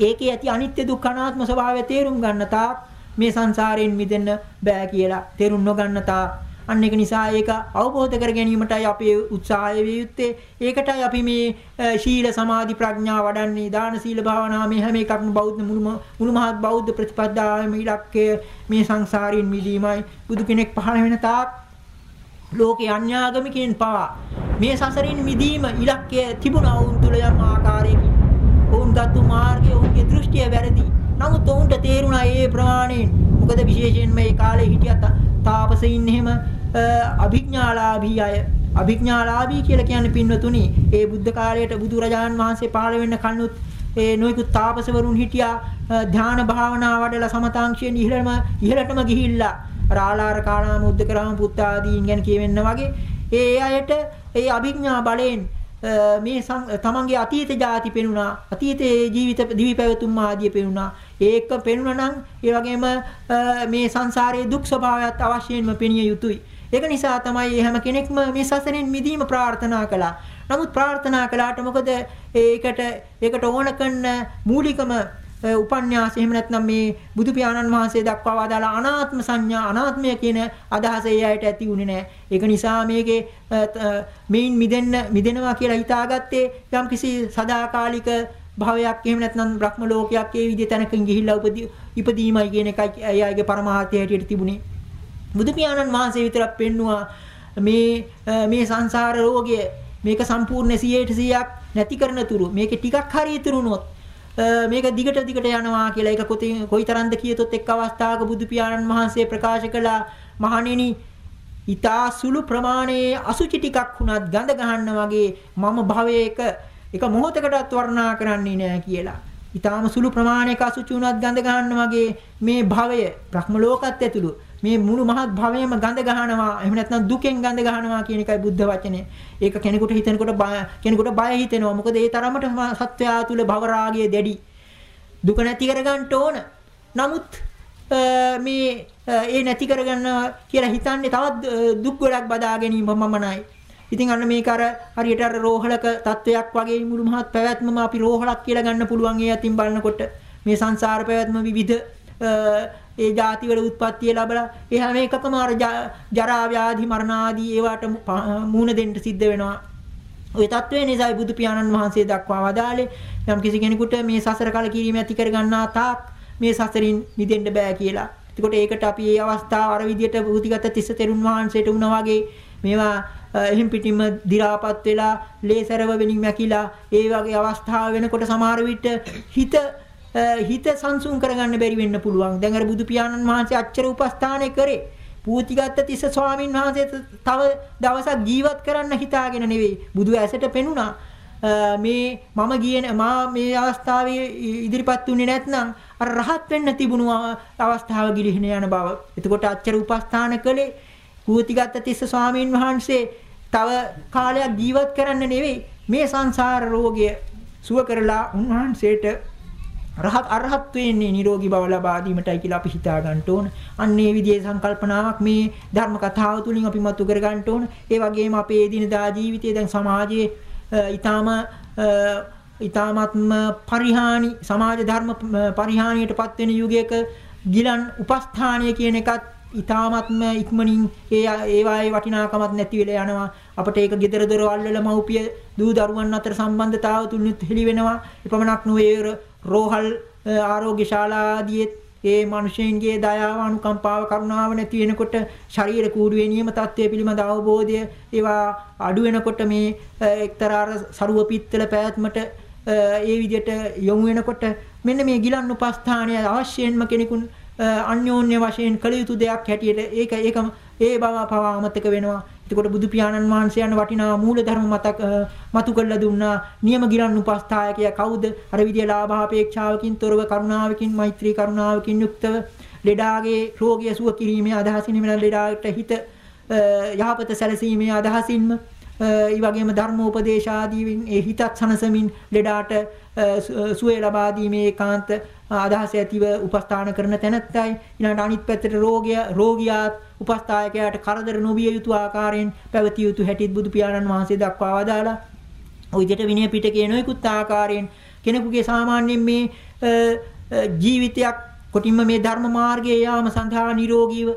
ඒකේ ඇති අනිත්‍ය දුක්ඛ අනාත්ම ස්වභාවය තේරුම් ගන්න තාක් මේ සංසාරයෙන් මිදෙන්න බෑ කියලා. තේරුම් නොගන්න තාක් අන්න ඒක නිසා ඒක අවබෝධ කර ගැනීමටයි අපේ උත්සාහය විය යුත්තේ. ඒකටයි අපි මේ ශීල සමාධි ප්‍රඥා වඩන්නේ. දාන සීල භාවනා මේ හැම එකක්ම බෞද්ධ මුළු මුළු මහත් බෞද්ධ ප්‍රතිපදාවේ ඉලක්කය මේ සංසාරින් මිදීමයි. බුදු කෙනෙක් පහළ වෙන තාක් ලෝකේ අන්‍යාගමිකයන් පවා මේ සසරින් මිදීම ඉලක්කය තිබුණා වුන් තුල යම් ආකාරයකින්. ඔවුන් ගත්තු මාර්ගය ඔවුන්ගේ දෘෂ්ටිය වැරදි. නමුත් ඔවුන්ට තේරුණා ඒ ප්‍රමාණයෙන් මොකද විශේෂයෙන්ම මේ කාලේ හිටියත් තාපසයින් එහෙම අභිඥාලාභී අය. අභිඥාලාභී කියලා කියන්නේ පින්වතුනි ඒ බුද්ධ කාලයට බුදුරජාන් වහන්සේ පහළ වෙන්න කලිනුත් ඒ නොයෙකුත් තාපසවරුන් හිටියා ධ්‍යාන භාවනා වඩලා සමතාංශයෙන් ඉහළම ඉහළටම ගිහිල්ලා. රාලාර කාලාම උද්දකරාම පුත්ත ආදීන් ගැන කියවෙන්න වගේ ඒ අයට ඒ අභිඥා බලයෙන් මේ තමන්ගේ අතීත ಜಾති පෙනුණා. අතීතයේ ජීවිත දිවි පැවතුම් ආදී පෙනුණා. ඒක පෙනුණා නම් ඒ වගේම මේ සංසාරයේ දුක් ස්වභාවයත් අවශ්‍යයෙන්ම පෙනිය යුතුයි ඒක නිසා තමයි හැම කෙනෙක්ම මේ සසරෙන් මිදීම ප්‍රාර්ථනා කළා. නමුත් ප්‍රාර්ථනා කළාට මොකද ඒකට ඒකට ඕන කරන මූලිකම උපන්‍යාසය එහෙම නැත්නම් මේ බුදු පියාණන් වහන්සේ දක්වා වදාළ අනාත්ම සංඥා අනාත්මය කියන අදහස ඒ අයට ඇති වුණේ නැහැ. ඒක නිසා මේකේ මේන් මිදෙන්න මිදෙනවා කියලා හිතාගත්තේ යම්කිසි සදාකාලික භවයක් එහෙම නැත්නම් බ්‍රහ්ම ලෝකයක් ඒ විදිහ තැනකින් ගිහිල්ලා ඉපදීමයි කියන එකයි අයගේ පරමාර්ථය හැටියට තිබුණේ. බුදු පියාණන් වහන්සේ විතරක් පෙන්නවා මේ මේ සංසාර රෝගය මේක සම්පූර්ණ 100%ක් නැති කරන තුරු මේක ටිකක් හරි ඉතුරුනොත් මේක දිගට දිගට යනවා කියලා ඒක කොයිතරම්ද කියතොත් එක් අවස්ථාවක බුදු පියාණන් වහන්සේ ප්‍රකාශ කළා මහණෙනි ඊතා සුළු ප්‍රමාණයේ අසුචි ටිකක් වුණත් ගඳ ගහන්න වගේ මම භවයක එක මොහොතකටත් වර්ණනා කරන්නේ නෑ කියලා. ඊටාම සුළු ප්‍රමාණයක අසුචි වුණත් ගඳ ගහන්න වගේ මේ භවය බ්‍රහ්ම ලෝකත් ඇතුළු මේ මුළු මහත් භවයම ගඳ ගහනවා එහෙම නැත්නම් දුකෙන් ගඳ ගහනවා කියන එකයි බුද්ධ වචනේ. ඒක කෙනෙකුට හිතෙනකොට කෙනෙකුට බය හිතෙනවා. මොකද ඒ තරමට සත්වයා තුල භව රාගය දැඩි. දුක නැති කරගන්න ඕන. නමුත් මේ ඒ නැති කරගන්න කියලා හිතන්නේ තවත් දුක් ගොඩක් බදා ගැනීම මමනයි. ඉතින් අන්න මේක අර හරියට අර රෝහලක තත්වයක් වගේ මුළු මහත් පැවැත්මම අපි රෝහලක් කියලා ගන්න පුළුවන් ඒ අතින් බලනකොට. මේ සංසාර පැවැත්ම විවිධ ඒ ಜಾතිවල උත්පත්ති ලැබලා ඒ හැම එකකම අර ජරා ව්‍යාධි මරණ ආදී ඒවට මූණ දෙන්න සිද්ධ වෙනවා. ඔය தત્ත්වය නිසායි බුදු පියාණන් වහන්සේ දක්වා වදාලේ යම් කිසි කෙනෙකුට මේ සසර කල කිරීම ඇති කර ගන්නා තාක් මේ සසරින් මිදෙන්න බෑ කියලා. එතකොට ඒකට අපි මේ අවස්ථාව අර විදියට බුද්ධිගත තිස්ස තෙරුන් වහන්සේට වුණා වගේ මේවා එහෙම් පිටින්ම දි รา පත් වෙලා ලේසරව වෙනින් මැකිලා ඒ වගේ අවස්ථා වෙනකොට සමහර විට හිත හිත සංසුන් කරගන්න බැරි වෙන්න පුළුවන්. දැන් අර බුදු පියාණන් වහන්සේ අච්චර උපස්ථානය කරේ. පූතිගත්ත තිස්ස ස්වාමින් වහන්සේ තව දවසක් ජීවත් කරන්න හිතාගෙන නෙවෙයි. බුදු ඇසට පෙනුණා. මේ මම ගියේ මා මේ අවස්ථාවේ ඉදිරිපත් වුණේ නැත්නම් අර රහත් වෙන්න තිබුණු අවස්ථාව ගිලිහින යන බව. එතකොට අච්චර උපස්ථාන කළේ පූතිගත්ත තිස්ස ස්වාමින් වහන්සේ තව කාලයක් ජීවත් කරන්න නෙවෙයි මේ සංසාර රෝගය සුව කරලා උන්වහන්සේට රහත් අරහත් වෙන්නේ නිරෝගී බව ලබා දීමටයි කියලා අපි හිතා ගන්න ඕන. අන්න ඒ විදිහේ සංකල්පනාවක් මේ ධර්ම කතාව තුලින් අපි මතු කර ගන්න ඕන. ඒ වගේම අපේ එදිනදා ජීවිතයේ දැන් සමාජයේ ඊටාම ඊ타මත්ම පරිහානි සමාජ ධර්ම පරිහානියටපත් වෙන යුගයක ගිලන් උපස්ථානීය කියන එකත් ඊ타මත්ම ඉක්මනින් ඒ ඒවායේ වටිනාකමක් නැති වෙලා යනවා. අපිට ඒක gedara දොරවල් වල මව්පිය දූ දරුවන් අතර සම්බන්ධතාව තුලින් හෙළි වෙනවා. එපමණක් නෙවෙයි රෝහල් ආරෝග්‍ය ශාලා ආදී ඒ මිනිසෙන්ගේ දයාව අනුකම්පාව කරුණාව නැති වෙනකොට ශරීර කූඩුවේ නියම තත්ත්වය පිළිබඳ අවබෝධය ඒවා අඩු වෙනකොට මේ එක්තරා සරුව පිත්තල පැවැත්මට ඒ විදිහට යොමු වෙනකොට මෙන්න මේ ගිලන් උපස්ථානය අවශ්‍යයෙන්ම කෙනෙකුන් අන්‍යෝන්‍ය වශයෙන් කළ යුතු දෙයක් හැටියට ඒක ඒකම ඒ බව පවා අමතක වෙනවා. එතකොට බුදු පියාණන් වහන්සේ යන වටිනා මූල ධර්ම මතක මතු කළ දුන්නා. නියම ගිලන් උපස්ථායකයා කවුද? අර විදිය ලාභාපේක්ෂාවකින් තොරව කරුණාවකින් මෛත්‍රී කරුණාවකින් යුක්තව ලෙඩාගේ රෝගය සුව කිරීමේ අදහසින් මෙන්න ලෙඩාට හිත යහපත සැලසීමේ අදහසින්ම ඒ වගේම ධර්මෝපදේශ ආදීන් ඒ හිතත් සනසමින් ලෙඩාට සුවය ලබා දීමේ ඒකාන්ත අදහස ඇතිව උපස්ථාන කරන තැනැත්තයි. ඊළඟට අනිත් පැත්තට රෝගය රෝගියාත් උපස්ථායකයාට කරදර නොවිය යුතු ආකාරයෙන් පැවතිය යුතු හැටිත් බුදු පියාණන් වහන්සේ දක්වා වදාලා ওই විදිහට විනය පිටකේ නොයෙකුත් ආකාරයෙන් කෙනෙකුගේ සාමාන්‍යයෙන් මේ ජීවිතයක් කොටින්ම මේ ධර්ම මාර්ගයේ යාම සඳහා නිරෝගීව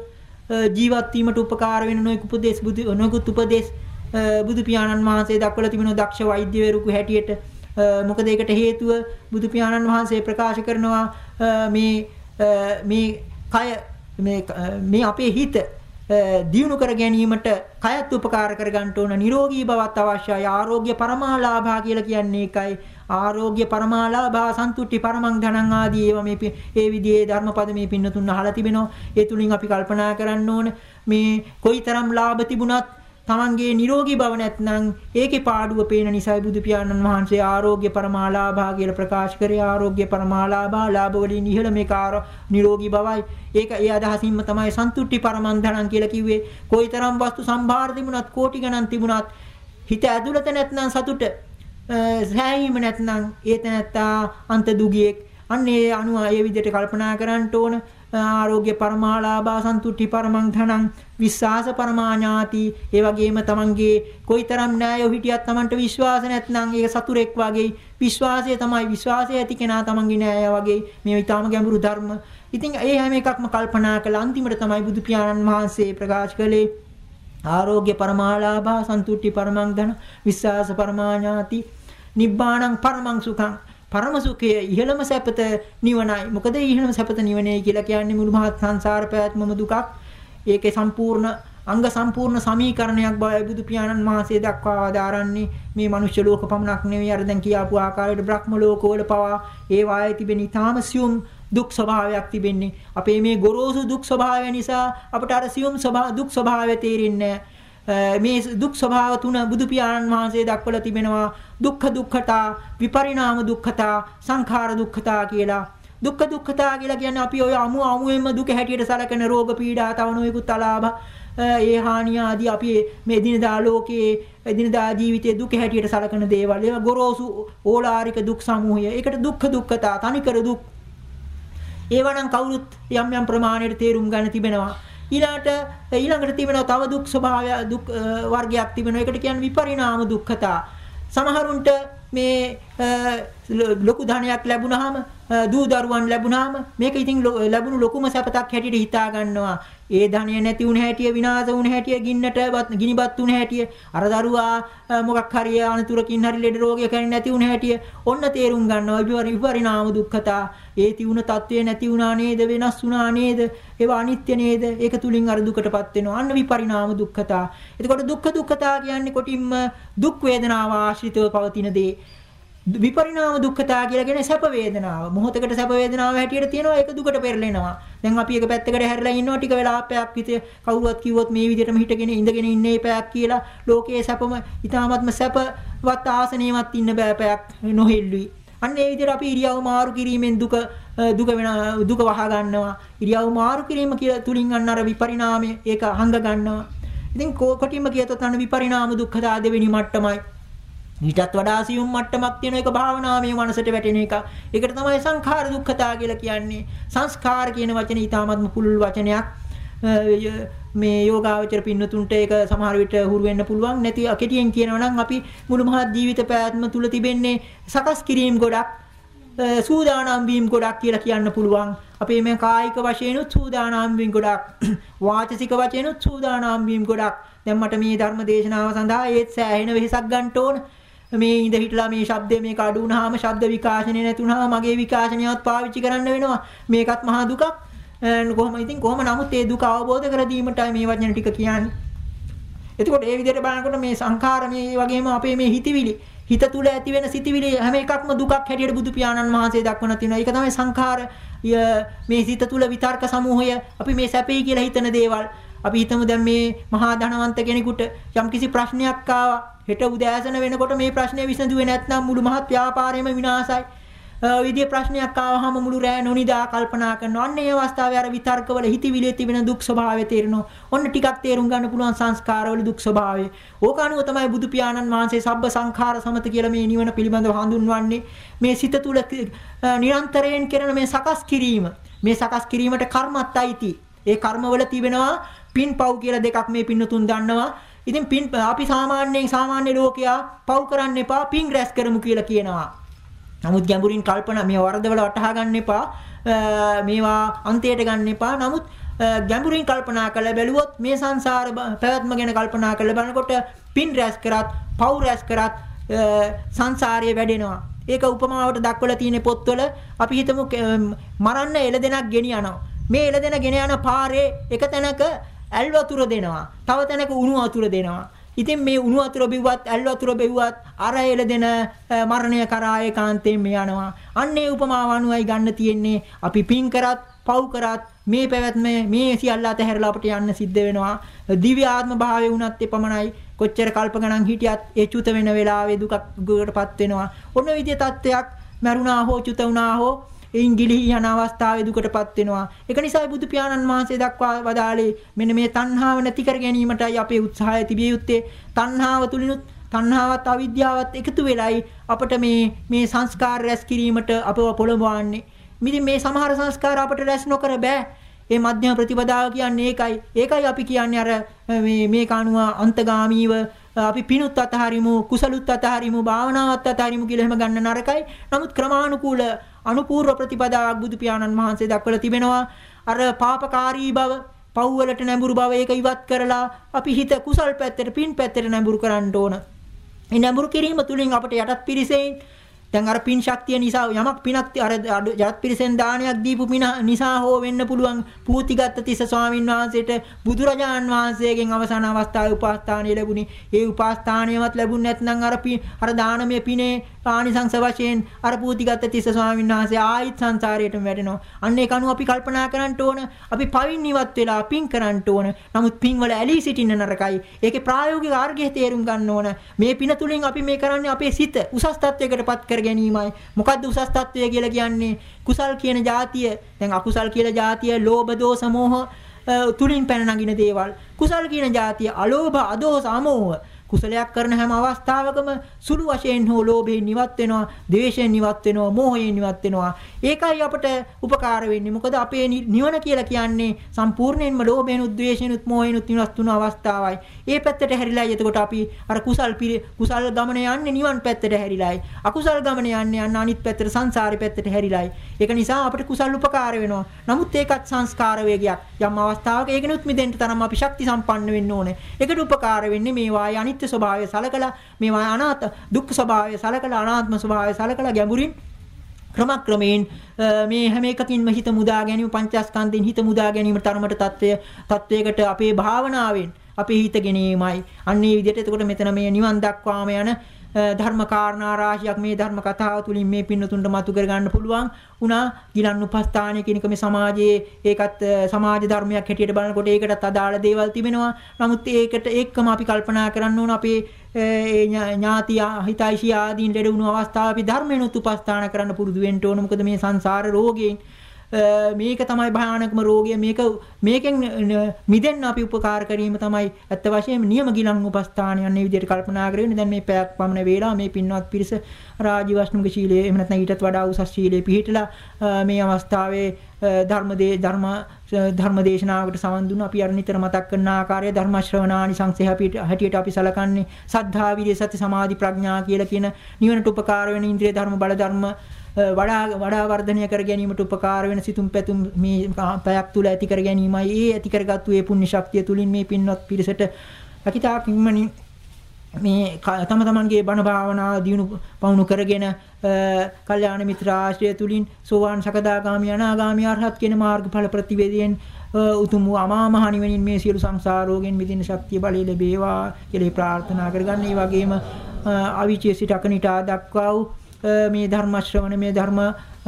ජීවත් වීමට උපකාර වෙන නොයෙකුත් උපදේශ බුදු නොයෙකුත් උපදේශ බුදු පියාණන් වහන්සේ දක්වලා තිබෙන දක්ෂ වෛද්‍යවරුකු හැටියට මොකද ඒකට හේතුව බුදු පියාණන් වහන්සේ ප්‍රකාශ කරනවා මේ මේ කය මේ මේ අපේ හිත දියුණු කර ගැනීමට කයත් උපකාර කර ගන්න ඕන නිරෝගී බවත් අවශ්‍යයි. ආරෝග්‍ය පරමාලාභා කියලා කියන්නේ ඒකයි. ආරෝග්‍ය පරමාලාභා සන්තුට්ටි පරමං ධනං ආදී ඒවා මේ ඒ විදිහේ ධර්මපද මේ පින්නතුන් අහලා තිබෙනවා. ඒ තුලින් අපි කල්පනා කරන්න ඕන මේ කොයිතරම් ලාභ තිබුණත් තමන්ගේ නිරෝගී බව නැත්නම් ඒකේ පාඩුව පේන නිසායි බුදු පියාණන් වහන්සේ ආරෝග්‍ය පරමාලාභා කියලා ප්‍රකාශ කරේ. ආරෝග්‍ය පරමාලාභා ලාභ වලින් ඉහළ මේක නිරෝගී බවයි. ඒක ඒ අදහසින්ම තමයි සන්තුට්ටි පරමන්ධනං කියලා කිව්වේ. කොයිතරම් වස්තු සම්භාර තිබුණත් කෝටි ගණන් තිබුණත් හිත ඇතුළත නැත්නම් සතුට සෑහීම නැත්නම් ඒ තැනත්තා අන්ත දුගියෙක්. අන්න ඒ අනුව ඒ විදිහට කල්පනා කරන්න ඕන. ආරෝග්‍ය පරමාලාභා සන්තුට්ටි පරමං ධනං විශ්වාස පරමාඥාති. ඒ වගේම තමන්ගේ කොයිතරම් ණයෝ හිටියත් තමන්ට විශ්වාස නැත්නම් ඒක සතුරෙක් වගේ විශ්වාසය තමයි විශ්වාසය ඇති කෙනා තමන්ගේ ණය වගේ මේ ඊටාම ගැඹුරු ධර්ම. ඉතින් ඒ හැම එකක්ම කල්පනා කළ. අන්තිමට තමයි බුදු පියාණන් වහන්සේ ප්‍රකාශ කළේ ආරෝග්‍ය පරමාලාභා සන්තුට්ටි පරමං ධන විශ්වාස පරමාඥාති. නිබ්බාණං පරමං සුඛං. පරම සුඛය ඉහළම සැපත නිවනයි. මොකද ඉහළම සැපත නිවනයි කියලා කියන්නේ මුළු මහත් සංසාර පැවැත්මම දුකක්. ඒකේ සම්පූර්ණ අංග සම්පූර්ණ සමීකරණයක් බවයි බුදු පියාණන් වහන්සේ දක්වා වදාරන්නේ මේ මනුෂ්‍ය ලෝක පමණක් නෙවෙයි. අර දැන් කියාපු ආකාරයට බ්‍රහ්ම ලෝකවල පවා ඒ වායේ තිබෙන ඊටාම සියුම් දුක් ස්වභාවයක් තිබෙන්නේ. අපේ මේ ගොරෝසු දුක් ස්වභාවය නිසා අපට අර සියුම් දුක් ස්වභාවය තේරෙන්නේ. මේ දුක් ස්වභාව තුන බුදු පියාණන් වහන්සේ දක්වලා තිබෙනවා. දුක්ඛ දුක්ඛතා විපරිණාම දුක්ඛතා සංඛාර දුක්ඛතා කියලා. දුක්ඛ දුක්ඛතා කියලා කියන්නේ අපි ඔය අමු අමුෙන්ම දුක හැටියට සලකන රෝග පීඩා තව නොයෙකුත් අලාභ ඒ හානිය ආදී අපි මේ දිනදා ලෝකයේ දිනදා ජීවිතයේ දුක හැටියට සලකන දේවල්. ඒවා ගොරෝසු ඕලාරික දුක් සමූහය. ඒකට දුක්ඛ දුක්ඛතා තනිකර දුක්. ඒවනම් කවුරුත් යම් යම් ප්‍රමාණයට තේරුම් ගන්න තිබෙනවා. ඊළාට ඊළඟට තිබෙනවා තව දුක් ස්වභාවය දුක් වර්ගයක් තිබෙනවා. ඒකට කියන්නේ විපරිණාම දුක්ඛතා. සමහරුන්ට මේ ලොකු ධනයක් ලැබුණාම දූ දරුවන් ලැබුණාම මේක ඉතින් ලැබුණු ලොකුම සැපතක් හැටියට හිතා ගන්නවා. ඒ ධනය නැති වුණ හැටිය විනාශ වුණ හැටිය ගින්නට ගිනිබත් වුණ හැටිය අර දරුවා මොකක් හරි අනතුරකින් හරි ලෙඩ රෝගයකින් නැති වුණ හැටිය ඔන්න තේරුම් ගන්නවා. විපරිණාම දුක්ඛතා. ඒ තියුණ తත්වය නැති වුණා නේද? වෙනස් වුණා නේද? ඒවා අනිත්‍ය නේද? ඒක තුලින් අර දුකටපත් වෙනවා. අන්න විපරිණාම දුක්ඛතා. එතකොට දුක්ඛ දුක්ඛතා කියන්නේ කොටින්ම දුක් වේදනාව ආශ්‍රිතව පවතින දේ. විපරිණාම දුක්ඛතා කියලා කියන්නේ සැප වේදනාව. මොහොතකට සැප වේදනාව හැටියට තියෙනවා ඒක දුකට පෙරලෙනවා. දැන් අපි එක පැත්තකට හැරිලා ඉන්නවා ටික වෙලාවක් විතර කවුරුවත් කිව්වොත් මේ විදිහටම හිටගෙන ඉඳගෙන ඉන්නේ පැයක් කියලා ලෝකයේ සැපම ඊටාත්ම සැපවත් ආසනීයවත් ඉන්න බෑ පැයක් නොහෙල්ලුයි. අන්න ඒ විදිහට අපි ඉරියව් මාරු කිරීමෙන් දුක දුක වෙන දුක වහ ගන්නවා. ඉරියව් මාරු කිරීම කියලා තුලින් අන්න අර විපරිණාමය ඒක හංග ගන්නවා. ඉතින් කොටින්ම කියතොත් අන්න විපරිණාම දුක්ඛතා දෙවෙනි මට්ටමයි. ඊටත් වඩා සියුම් මට්ටමක් තියෙන එක භාවනාවේ මනසට වැටෙන එක. ඒකට තමයි සංඛාර දුක්ඛතා කියලා කියන්නේ. සංස්කාර කියන වචනේ ඊටාත්ම පුළුල් වචනයක්. මේ යෝගාවචර පින්නතුන්ට ඒක සමහර විට හුරු වෙන්න පුළුවන් නැති අකෙටියෙන් කියනවා නම් අපි මුළු මහත් ජීවිත පැවැත්ම තුල තිබෙන්නේ සකස් කිරීම ගොඩක් සූදානම් වීම ගොඩක් කියලා කියන්න පුළුවන්. අපේ මේ කායික වශයෙන්ුත් සූදානම් වීම ගොඩක් වාචසික වශයෙන්ුත් සූදානම් වීම ගොඩක්. දැන් මට මේ ධර්ම දේශනාව සඳහා ඒත් සෑහෙන වෙහෙසක් ගන්න ඕන. මේ ඉඳ හිටලා මේ ශබ්දය මේක අඩු වුණාම ශබ්ද විකාශනය නැති වුණාම මගේ විකාශනයවත් පාවිච්චි කරන්න වෙනවා. මේකත් මහා දුකක්. කොහොම ඉතින් කොහොම නමුත් ඒ දුක අවබෝධ කර දීමටයි මේ වචන ටික කියන්නේ. එතකොට ඒ විදිහට බලනකොට මේ සංඛාර මේ වගේම අපේ මේ හිතවිලි හිත තුල ඇති වෙන සිතිවිලි හැම එකක්ම දුකක් හැටියට බුදු පියාණන් වහන්සේ දක්වන තියෙනවා. ඒක තමයි සංඛාර මේ සිත තුල විතර්ක සමූහය අපි මේ සැපේ කියලා හිතන දේවල් අපි හිතමු දැන් මේ මහා ධනවන්ත කෙනෙකුට යම්කිසි ප්‍රශ්නයක් ආවා හෙට උදෑසන වෙනකොට මේ ප්‍රශ්නේ විසඳුවේ නැත්නම් මුළු මහත් ව්‍යාපාරයම විනාශයි. විදිය ප්‍රශ්නයක් ආවහම මුළු රෑ නොනිදා කල්පනා කරනවා. අන්න ඒ අවස්ථාවේ අර විතර්කවල හිතවිලි තිබෙන දුක් ස්වභාවය තේරෙනවා. ඔන්න ටිකක් තේරුම් ගන්න පුළුවන් සංස්කාරවල දුක් ස්වභාවය. ඕක අනුව තමයි බුදු පියාණන් වහන්සේ සබ්බ සංඛාර සමත කියලා මේ නිවන පිළිබඳව හඳුන්වන්නේ. මේ සිත තුළ නිරන්තරයෙන් කරන මේ සකස් කිරීම. මේ සකස් කිරීමට කර්මත් අයිති. ඒ කර්මවල තිබෙනවා පින් පව් කියලා දෙකක් මේ පින්නතුන් දන්නවා. ඉතින් පින් අපි සාමාන්‍යයෙන් සාමාන්‍ය ලෝකයා පව් කරන්න එපා පින් රැස් කරමු කියලා කියනවා. නමුත් ගැඹුරින් කල්පනා මේ වරදවල වටහා ගන්න එපා. මේවා අන්තයට ගන්න එපා. නමුත් ගැඹුරින් කල්පනා කරලා බැලුවොත් මේ සංසාර පැවැත්ම ගැන කල්පනා කරලා බලනකොට පින් රැස් කරත්, පව් රැස් කරත් සංසාරය වැඩෙනවා. ඒක උපමාවට දක්වලා තියෙන පොත්වල අපි හිතමු මරන්න එළදෙනක් ගෙනියනවා. මේ එළදෙන ගෙන යන පාරේ එක තැනක ඇල් වතුර දෙනවා. තව තැනක උණු වතුර දෙනවා. ඉතින් මේ උණු වතුර බිව්වත් ඇල් වතුර බිව්වත් අර එළදෙන මරණය කරා ඒකාන්තයෙන් මේ යනවා. අන්නේ උපමාව අනුවයි ගන්න තියෙන්නේ. අපි පින් කරත් පව් කරත් මේ පැවැත්ම මේ සියල්ල අතහැරලා අපට යන්න සිද්ධ වෙනවා. දිව්‍ය ආත්ම භාවයේ උනත් එපමණයි. කොච්චර කල්ප ගණන් හිටියත් ඒ චුත වෙන වෙලාවේ දුකකටපත් වෙනවා. ඔන්න විදිය තත්ත්වයක් මරුණා හෝ චුත වුණා හෝ එයින් ගිලිහි යන අවස්ථාවේ දුකටපත් වෙනවා. ඒක නිසායි බුදු පියාණන් වහන්සේ දක්වා වදාළේ මෙන්න මේ තණ්හාව නැති කර ගැනීමටයි අපේ උත්සාහය තිබිය යුත්තේ. තණ්හාව තුලිනුත් තණ්හාවත් අවිද්‍යාවත් එකතු වෙලයි අපට මේ මේ සංස්කාර රැස් කිරීමට අපව පොළඹවන්නේ. ඉතින් මේ සමහර සංස්කාර අපට රැස් නොකර බෑ. ඒ මධ්‍යම ප්‍රතිපදාව කියන්නේ ඒකයි. ඒකයි අපි කියන්නේ අර මේ මේ කණුව අන්තගාමීව අපි පිනුත් අතහරිමු කුසලුත් අතහරිමු භාවනාවත් අතහරිමු කියලා එහෙම ගන්න නරකයි. නමුත් ක්‍රමානුකූල අනුපූර්ව ප්‍රතිපදාවක් බුදු පියාණන් වහන්සේ දක්වලා තිබෙනවා. අර පාපකාරී බව, පව් වලට නැඹුරු බව ඒක ඉවත් කරලා අපි හිත කුසල් පැත්තට, පින් පැත්තට නැඹුරු කරන්න ඕන. මේ නැඹුරු කිරීම තුලින් අපට යටත් පිරිසෙන් දැන් අර පින් ශක්තිය නිසා යමක් පිනක් අර ජරත් පිරිසෙන් දානයක් දීපු පින නිසා හෝ වෙන්න පුළුවන් පූතිගත් තිස්ස ස්වාමින් වහන්සේට බුදුරජාන් වහන්සේගෙන් අවසාන අවස්ථාවේ උපස්ථානය ලැබුණේ. ඒ උපස්ථානියවත් ලැබුණ නැත්නම් අර අර දානමය පිනේ පානිසංස වශයෙන් අර පූතිගත තිස්ස ස්වාමීන් වහන්සේ ආයිත් සංසාරයටම වැටෙනවා. අන්න ඒක අනුව අපි කල්පනා කරන්න ඕන. අපි පවින් ඉවත් වෙලා පින් කරන්න ඕන. නමුත් පින් වල ඇලී සිටින්න නරකයි. ඒකේ ප්‍රායෝගික අර්ගය තේරුම් ගන්න ඕන. මේ පින තුලින් අපි මේ කරන්නේ අපේ සිත උසස් තත්වයකටපත් කර ගැනීමයි. මොකද්ද උසස් තත්වය කියලා කියන්නේ? කුසල් කියන જાතිය, දැන් අකුසල් කියලා જાතිය, ලෝභ දෝෂ මෝහ තුලින් පැන නගින දේවල්. කුසල් කියන જાතිය අලෝභ, අදෝස, අමෝහ කුසලයක් කරන හැම අවස්ථාවකම සුළු වශයෙන් හෝ ලෝභයෙන් නිවත් වෙනවා, ද්වේෂයෙන් නිවත් වෙනවා, මෝහයෙන් නිවත් වෙනවා. ඒකයි අපට උපකාර වෙන්නේ. මොකද අපේ නිවන කියලා කියන්නේ සම්පූර්ණයෙන්ම ලෝභයෙන්, ද්වේෂයෙන්, මෝහයෙන් නිවත් වුණු අවස්ථාවයි. ඒ පැත්තට හැරිලායි එතකොට අපි අර කුසල් කුසල් ගමන යන්නේ නිවන් පැත්තට හැරිලායි. අකුසල් ගමන යන්නේ යන අනිත් පැත්තට සංසාරේ පැත්තට හැරිලායි. ඒක නිසා අපට කුසල් උපකාර වෙනවා. නමුත් ඒකත් සංස්කාර වේගයක්. යම් අවස්ථාවක ඒකෙනුත් මිදෙන්න තරම් අපි ශක්ති සම්පන්න වෙන්න ඕනේ. ඒකට උපකාර වෙන්නේ මේවා අනිත් අනිත්‍ය ස්වභාවය සලකලා මේවා අනාත්ම දුක්ඛ ස්වභාවය සලකලා අනාත්ම ස්වභාවය සලකලා ගැඹුරින් ක්‍රමක්‍රමයෙන් මේ හැම එකකින්ම හිත මුදා ගැනීම පංචස්කන්ධෙන් හිත මුදා ගැනීම තරමට తත්වය තත්වයකට අපේ භාවනාවෙන් අපේ හිත ගැනීමයි අන්නේ විදිහට එතකොට මෙතන මේ නිවන් දක්වාම යන ධර්ම කාරණා රාශියක් මේ ධර්ම කතාව තුලින් මේ පින්නතුන්ට මතු කර ගන්න පුළුවන් උනා ගිලන් උපස්ථානය කියන එක මේ සමාජයේ ඒකත් සමාජ ධර්මයක් හැටියට බලනකොට ඒකටත් අදාළ දේවල් තිබෙනවා. නමුත් ඒකට එක්කම අපි කල්පනා කරන්න ඕන අපේ ඥාති හිතයිෂි ආදීන් ලැබුණු අවස්ථාව අපි ධර්මයෙන්ුත් උපස්ථාන කරන්න පුරුදු වෙන්න ඕන. මොකද මේ සංසාර රෝගයෙන් මේක තමයි භයානකම රෝගය. මේක මේකෙන් මිදෙන්න අපි උපකාර කිරීම තමයි ඇත්ත වශයෙන්ම නියම ගිලන් උපස්ථාන යන්නේ විදිහට කල්පනා කරගෙන දැන් මේ පැයක් පමණ වේලා මේ පින්වත් පිරිස රාජීවශ්මික ශීලයේ එහෙම නැත්නම් ඊටත් වඩා උසස් ශීලයේ පිහිටලා මේ අවස්ථාවේ ධර්මදේ ධර්ම ධර්මදේශනාවකට සමන් දුන්න අපි අර නිතර මතක් කරන ආකාරය ධර්ම ශ්‍රවණානි සංසය හැටියට අපි සලකන්නේ සද්ධා විරිය සති සමාධි ප්‍රඥා කියලා කියන නිවනට උපකාර වෙන ඉන්ද්‍රිය ධර්ම බල ධර්ම වඩා වඩා වර්ධනය කර ගැනීමට උපකාර වෙන සිතුම් පැතුම් මේ පැයක් තුල ඇති කර ගැනීමයි ඒ ඇති කරගත්තු ඒ පුණ්‍ය ශක්තිය තුලින් මේ පින්වත් පිරිසට අකිතාකින්මනි මේ තම තමන්ගේ බණ භාවනා දිනු පවුණු කරගෙන කල්යාණ මිත්‍ර ආශ්‍රය තුලින් සෝවාන් සකදාගාමි අනාගාමි අරහත් කියන මාර්ගඵල ප්‍රතිවේදයෙන් උතුම් වූ අමා මහ නිවනින් මේ සියලු සංසාරෝගෙන් මිදින ශක්තිය බලය ලැබේවා කියලා ප්‍රාර්ථනා කරගන්න. ඒ වගේම අවිචේ සිට අකනිටා දක්වා වූ මේ ධර්ම ශ්‍රවණ මේ ධර්ම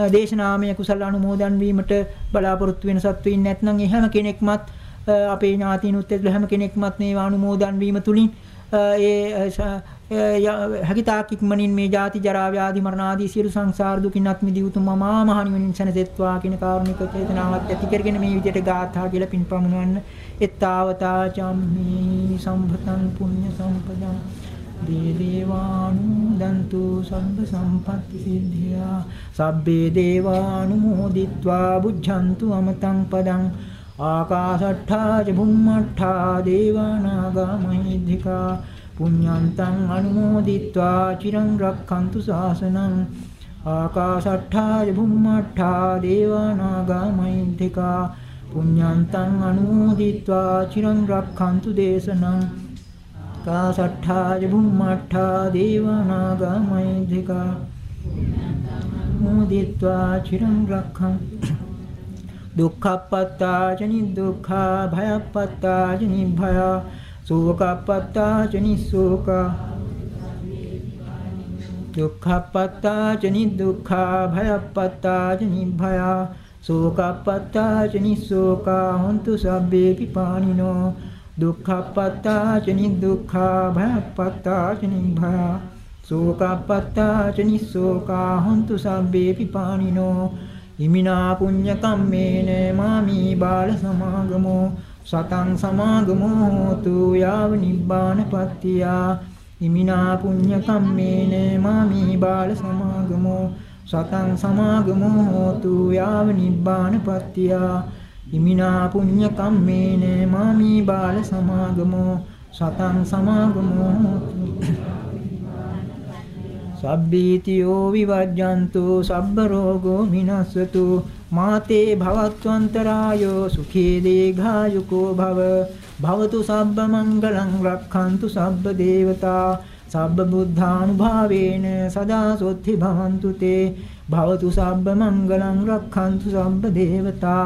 දේශනාමය කුසල අනුමෝදන් වීමට බලාපොරොත්තු වෙන සත්වයින් නැත්නම් ඒ හැම කෙනෙක්මත් අපේ ඥාතිනුත් එක්ක හැම කෙනෙක්මත් මේ අනුමෝදන් වීම තුලින් ඒ හැකිතාක් ඉක්මනින් මේ ජාති ජරා ව්‍යාධි මරණ ආදී සියලු සංසාර දුකින් අත් මිදී උතුම් මහා මහණිවනින් සැනසෙත්වා කියන කාරුණික චේතනාවත් ඇති කරගෙන මේ විදිහට ගාථා කියලා පින් පමුණවන්න එත්තාවතා චම්මි සම්භතං පුඤ්ඤ සම්පදං. දේ දේවානුදන්තු සබ්බ සම්පත්ති සිද්ධියා සබ්බේ දේවානුමෝදිත්වා බුද්ධන්තු අමතං පදං ආකාශට්ඨා ච බුම්මට්ඨා දේවානාගා මහිද්దికා පුඤ්ඤන්තං අනුමෝදිත්වා චිරං රක්ඛන්තු ශාසනං ආකාශට්ඨා බුම්මට්ඨා දේවානාගා මහින්තිකා පුඤ්ඤන්තං අනුමෝදිත්වා චිරං රක්ඛන්තු දේශනං කාසට්ඨා ච බුම්මට්ඨා දේවානාගා මහිද්దికා මෝදිත්වා චිරං රක්ඛන්තු දුක්ඛප්පත්තා ච නිදුක්ඛා භයප්පත්තා ච නිභය සෝකප්පත්තා ච නිසෝකා දුක්ඛප්පත්තා ච නිදුක්ඛා භයප්පත්තා ච නිභය සෝකප්පත්තා ච නිසෝකා හොන්තු සබ්බේ පිපානිනෝ දුක්ඛප්පත්තා ච නිදුක්ඛා භයප්පත්තා ච නිභය සෝකප්පත්තා ච නිසෝකා හොන්තු සබ්බේ පිපානිනෝ ඉමිනා පුඤ්ඤ කම්මේන මාමි බාල සමාගමෝ සතං සමාගමෝ හෝතු යාව නිබ්බානපත්තියා ඉමිනා පුඤ්ඤ කම්මේන මාමි බාල සමාගමෝ සතං සමාගමෝ හෝතු යාව නිබ්බානපත්තියා ඉමිනා පුඤ්ඤ කම්මේන මාමි බාල සමාගමෝ සතං සමාගමෝ හෝතු සබ්බීතියෝ විවජ්ජන්තු සබ්බ රෝගෝ මිනස්සතු මාතේ භවත්වන්තරායෝ සුඛේ දීඝායුකෝ භව භවතු සබ්බ මංගලං රක්ඛන්තු සබ්බ දේවතා සබ්බ බුද්ධානුභාවේන සදා සොත්ති භවන්තු තේ භවතු සබ්බ මංගලං රක්ඛන්තු සබ්බ දේවතා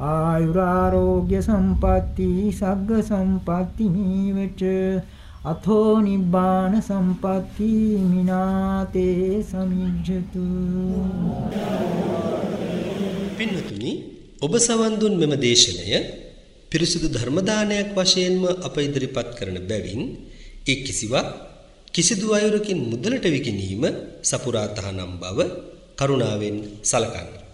ආයුරාෝග්‍ය සම්පatti සග්ග සම්පatti නීවච අතෝ නිබ්බාන සම්පatti මිනාතේ සමිජ්ජතු පින්වතුනි ඔබ සවන් දුන් මෙම දේශනය පිරිසුදු ධර්ම දානයක් වශයෙන්ම අප ඉදිරිපත් කරන බැවින් ඒ කිසිවක් කිසිදු අයුරකින් මුදලට විකිණීම සපුරා තහනම් බව කරුණාවෙන් සලකන්න.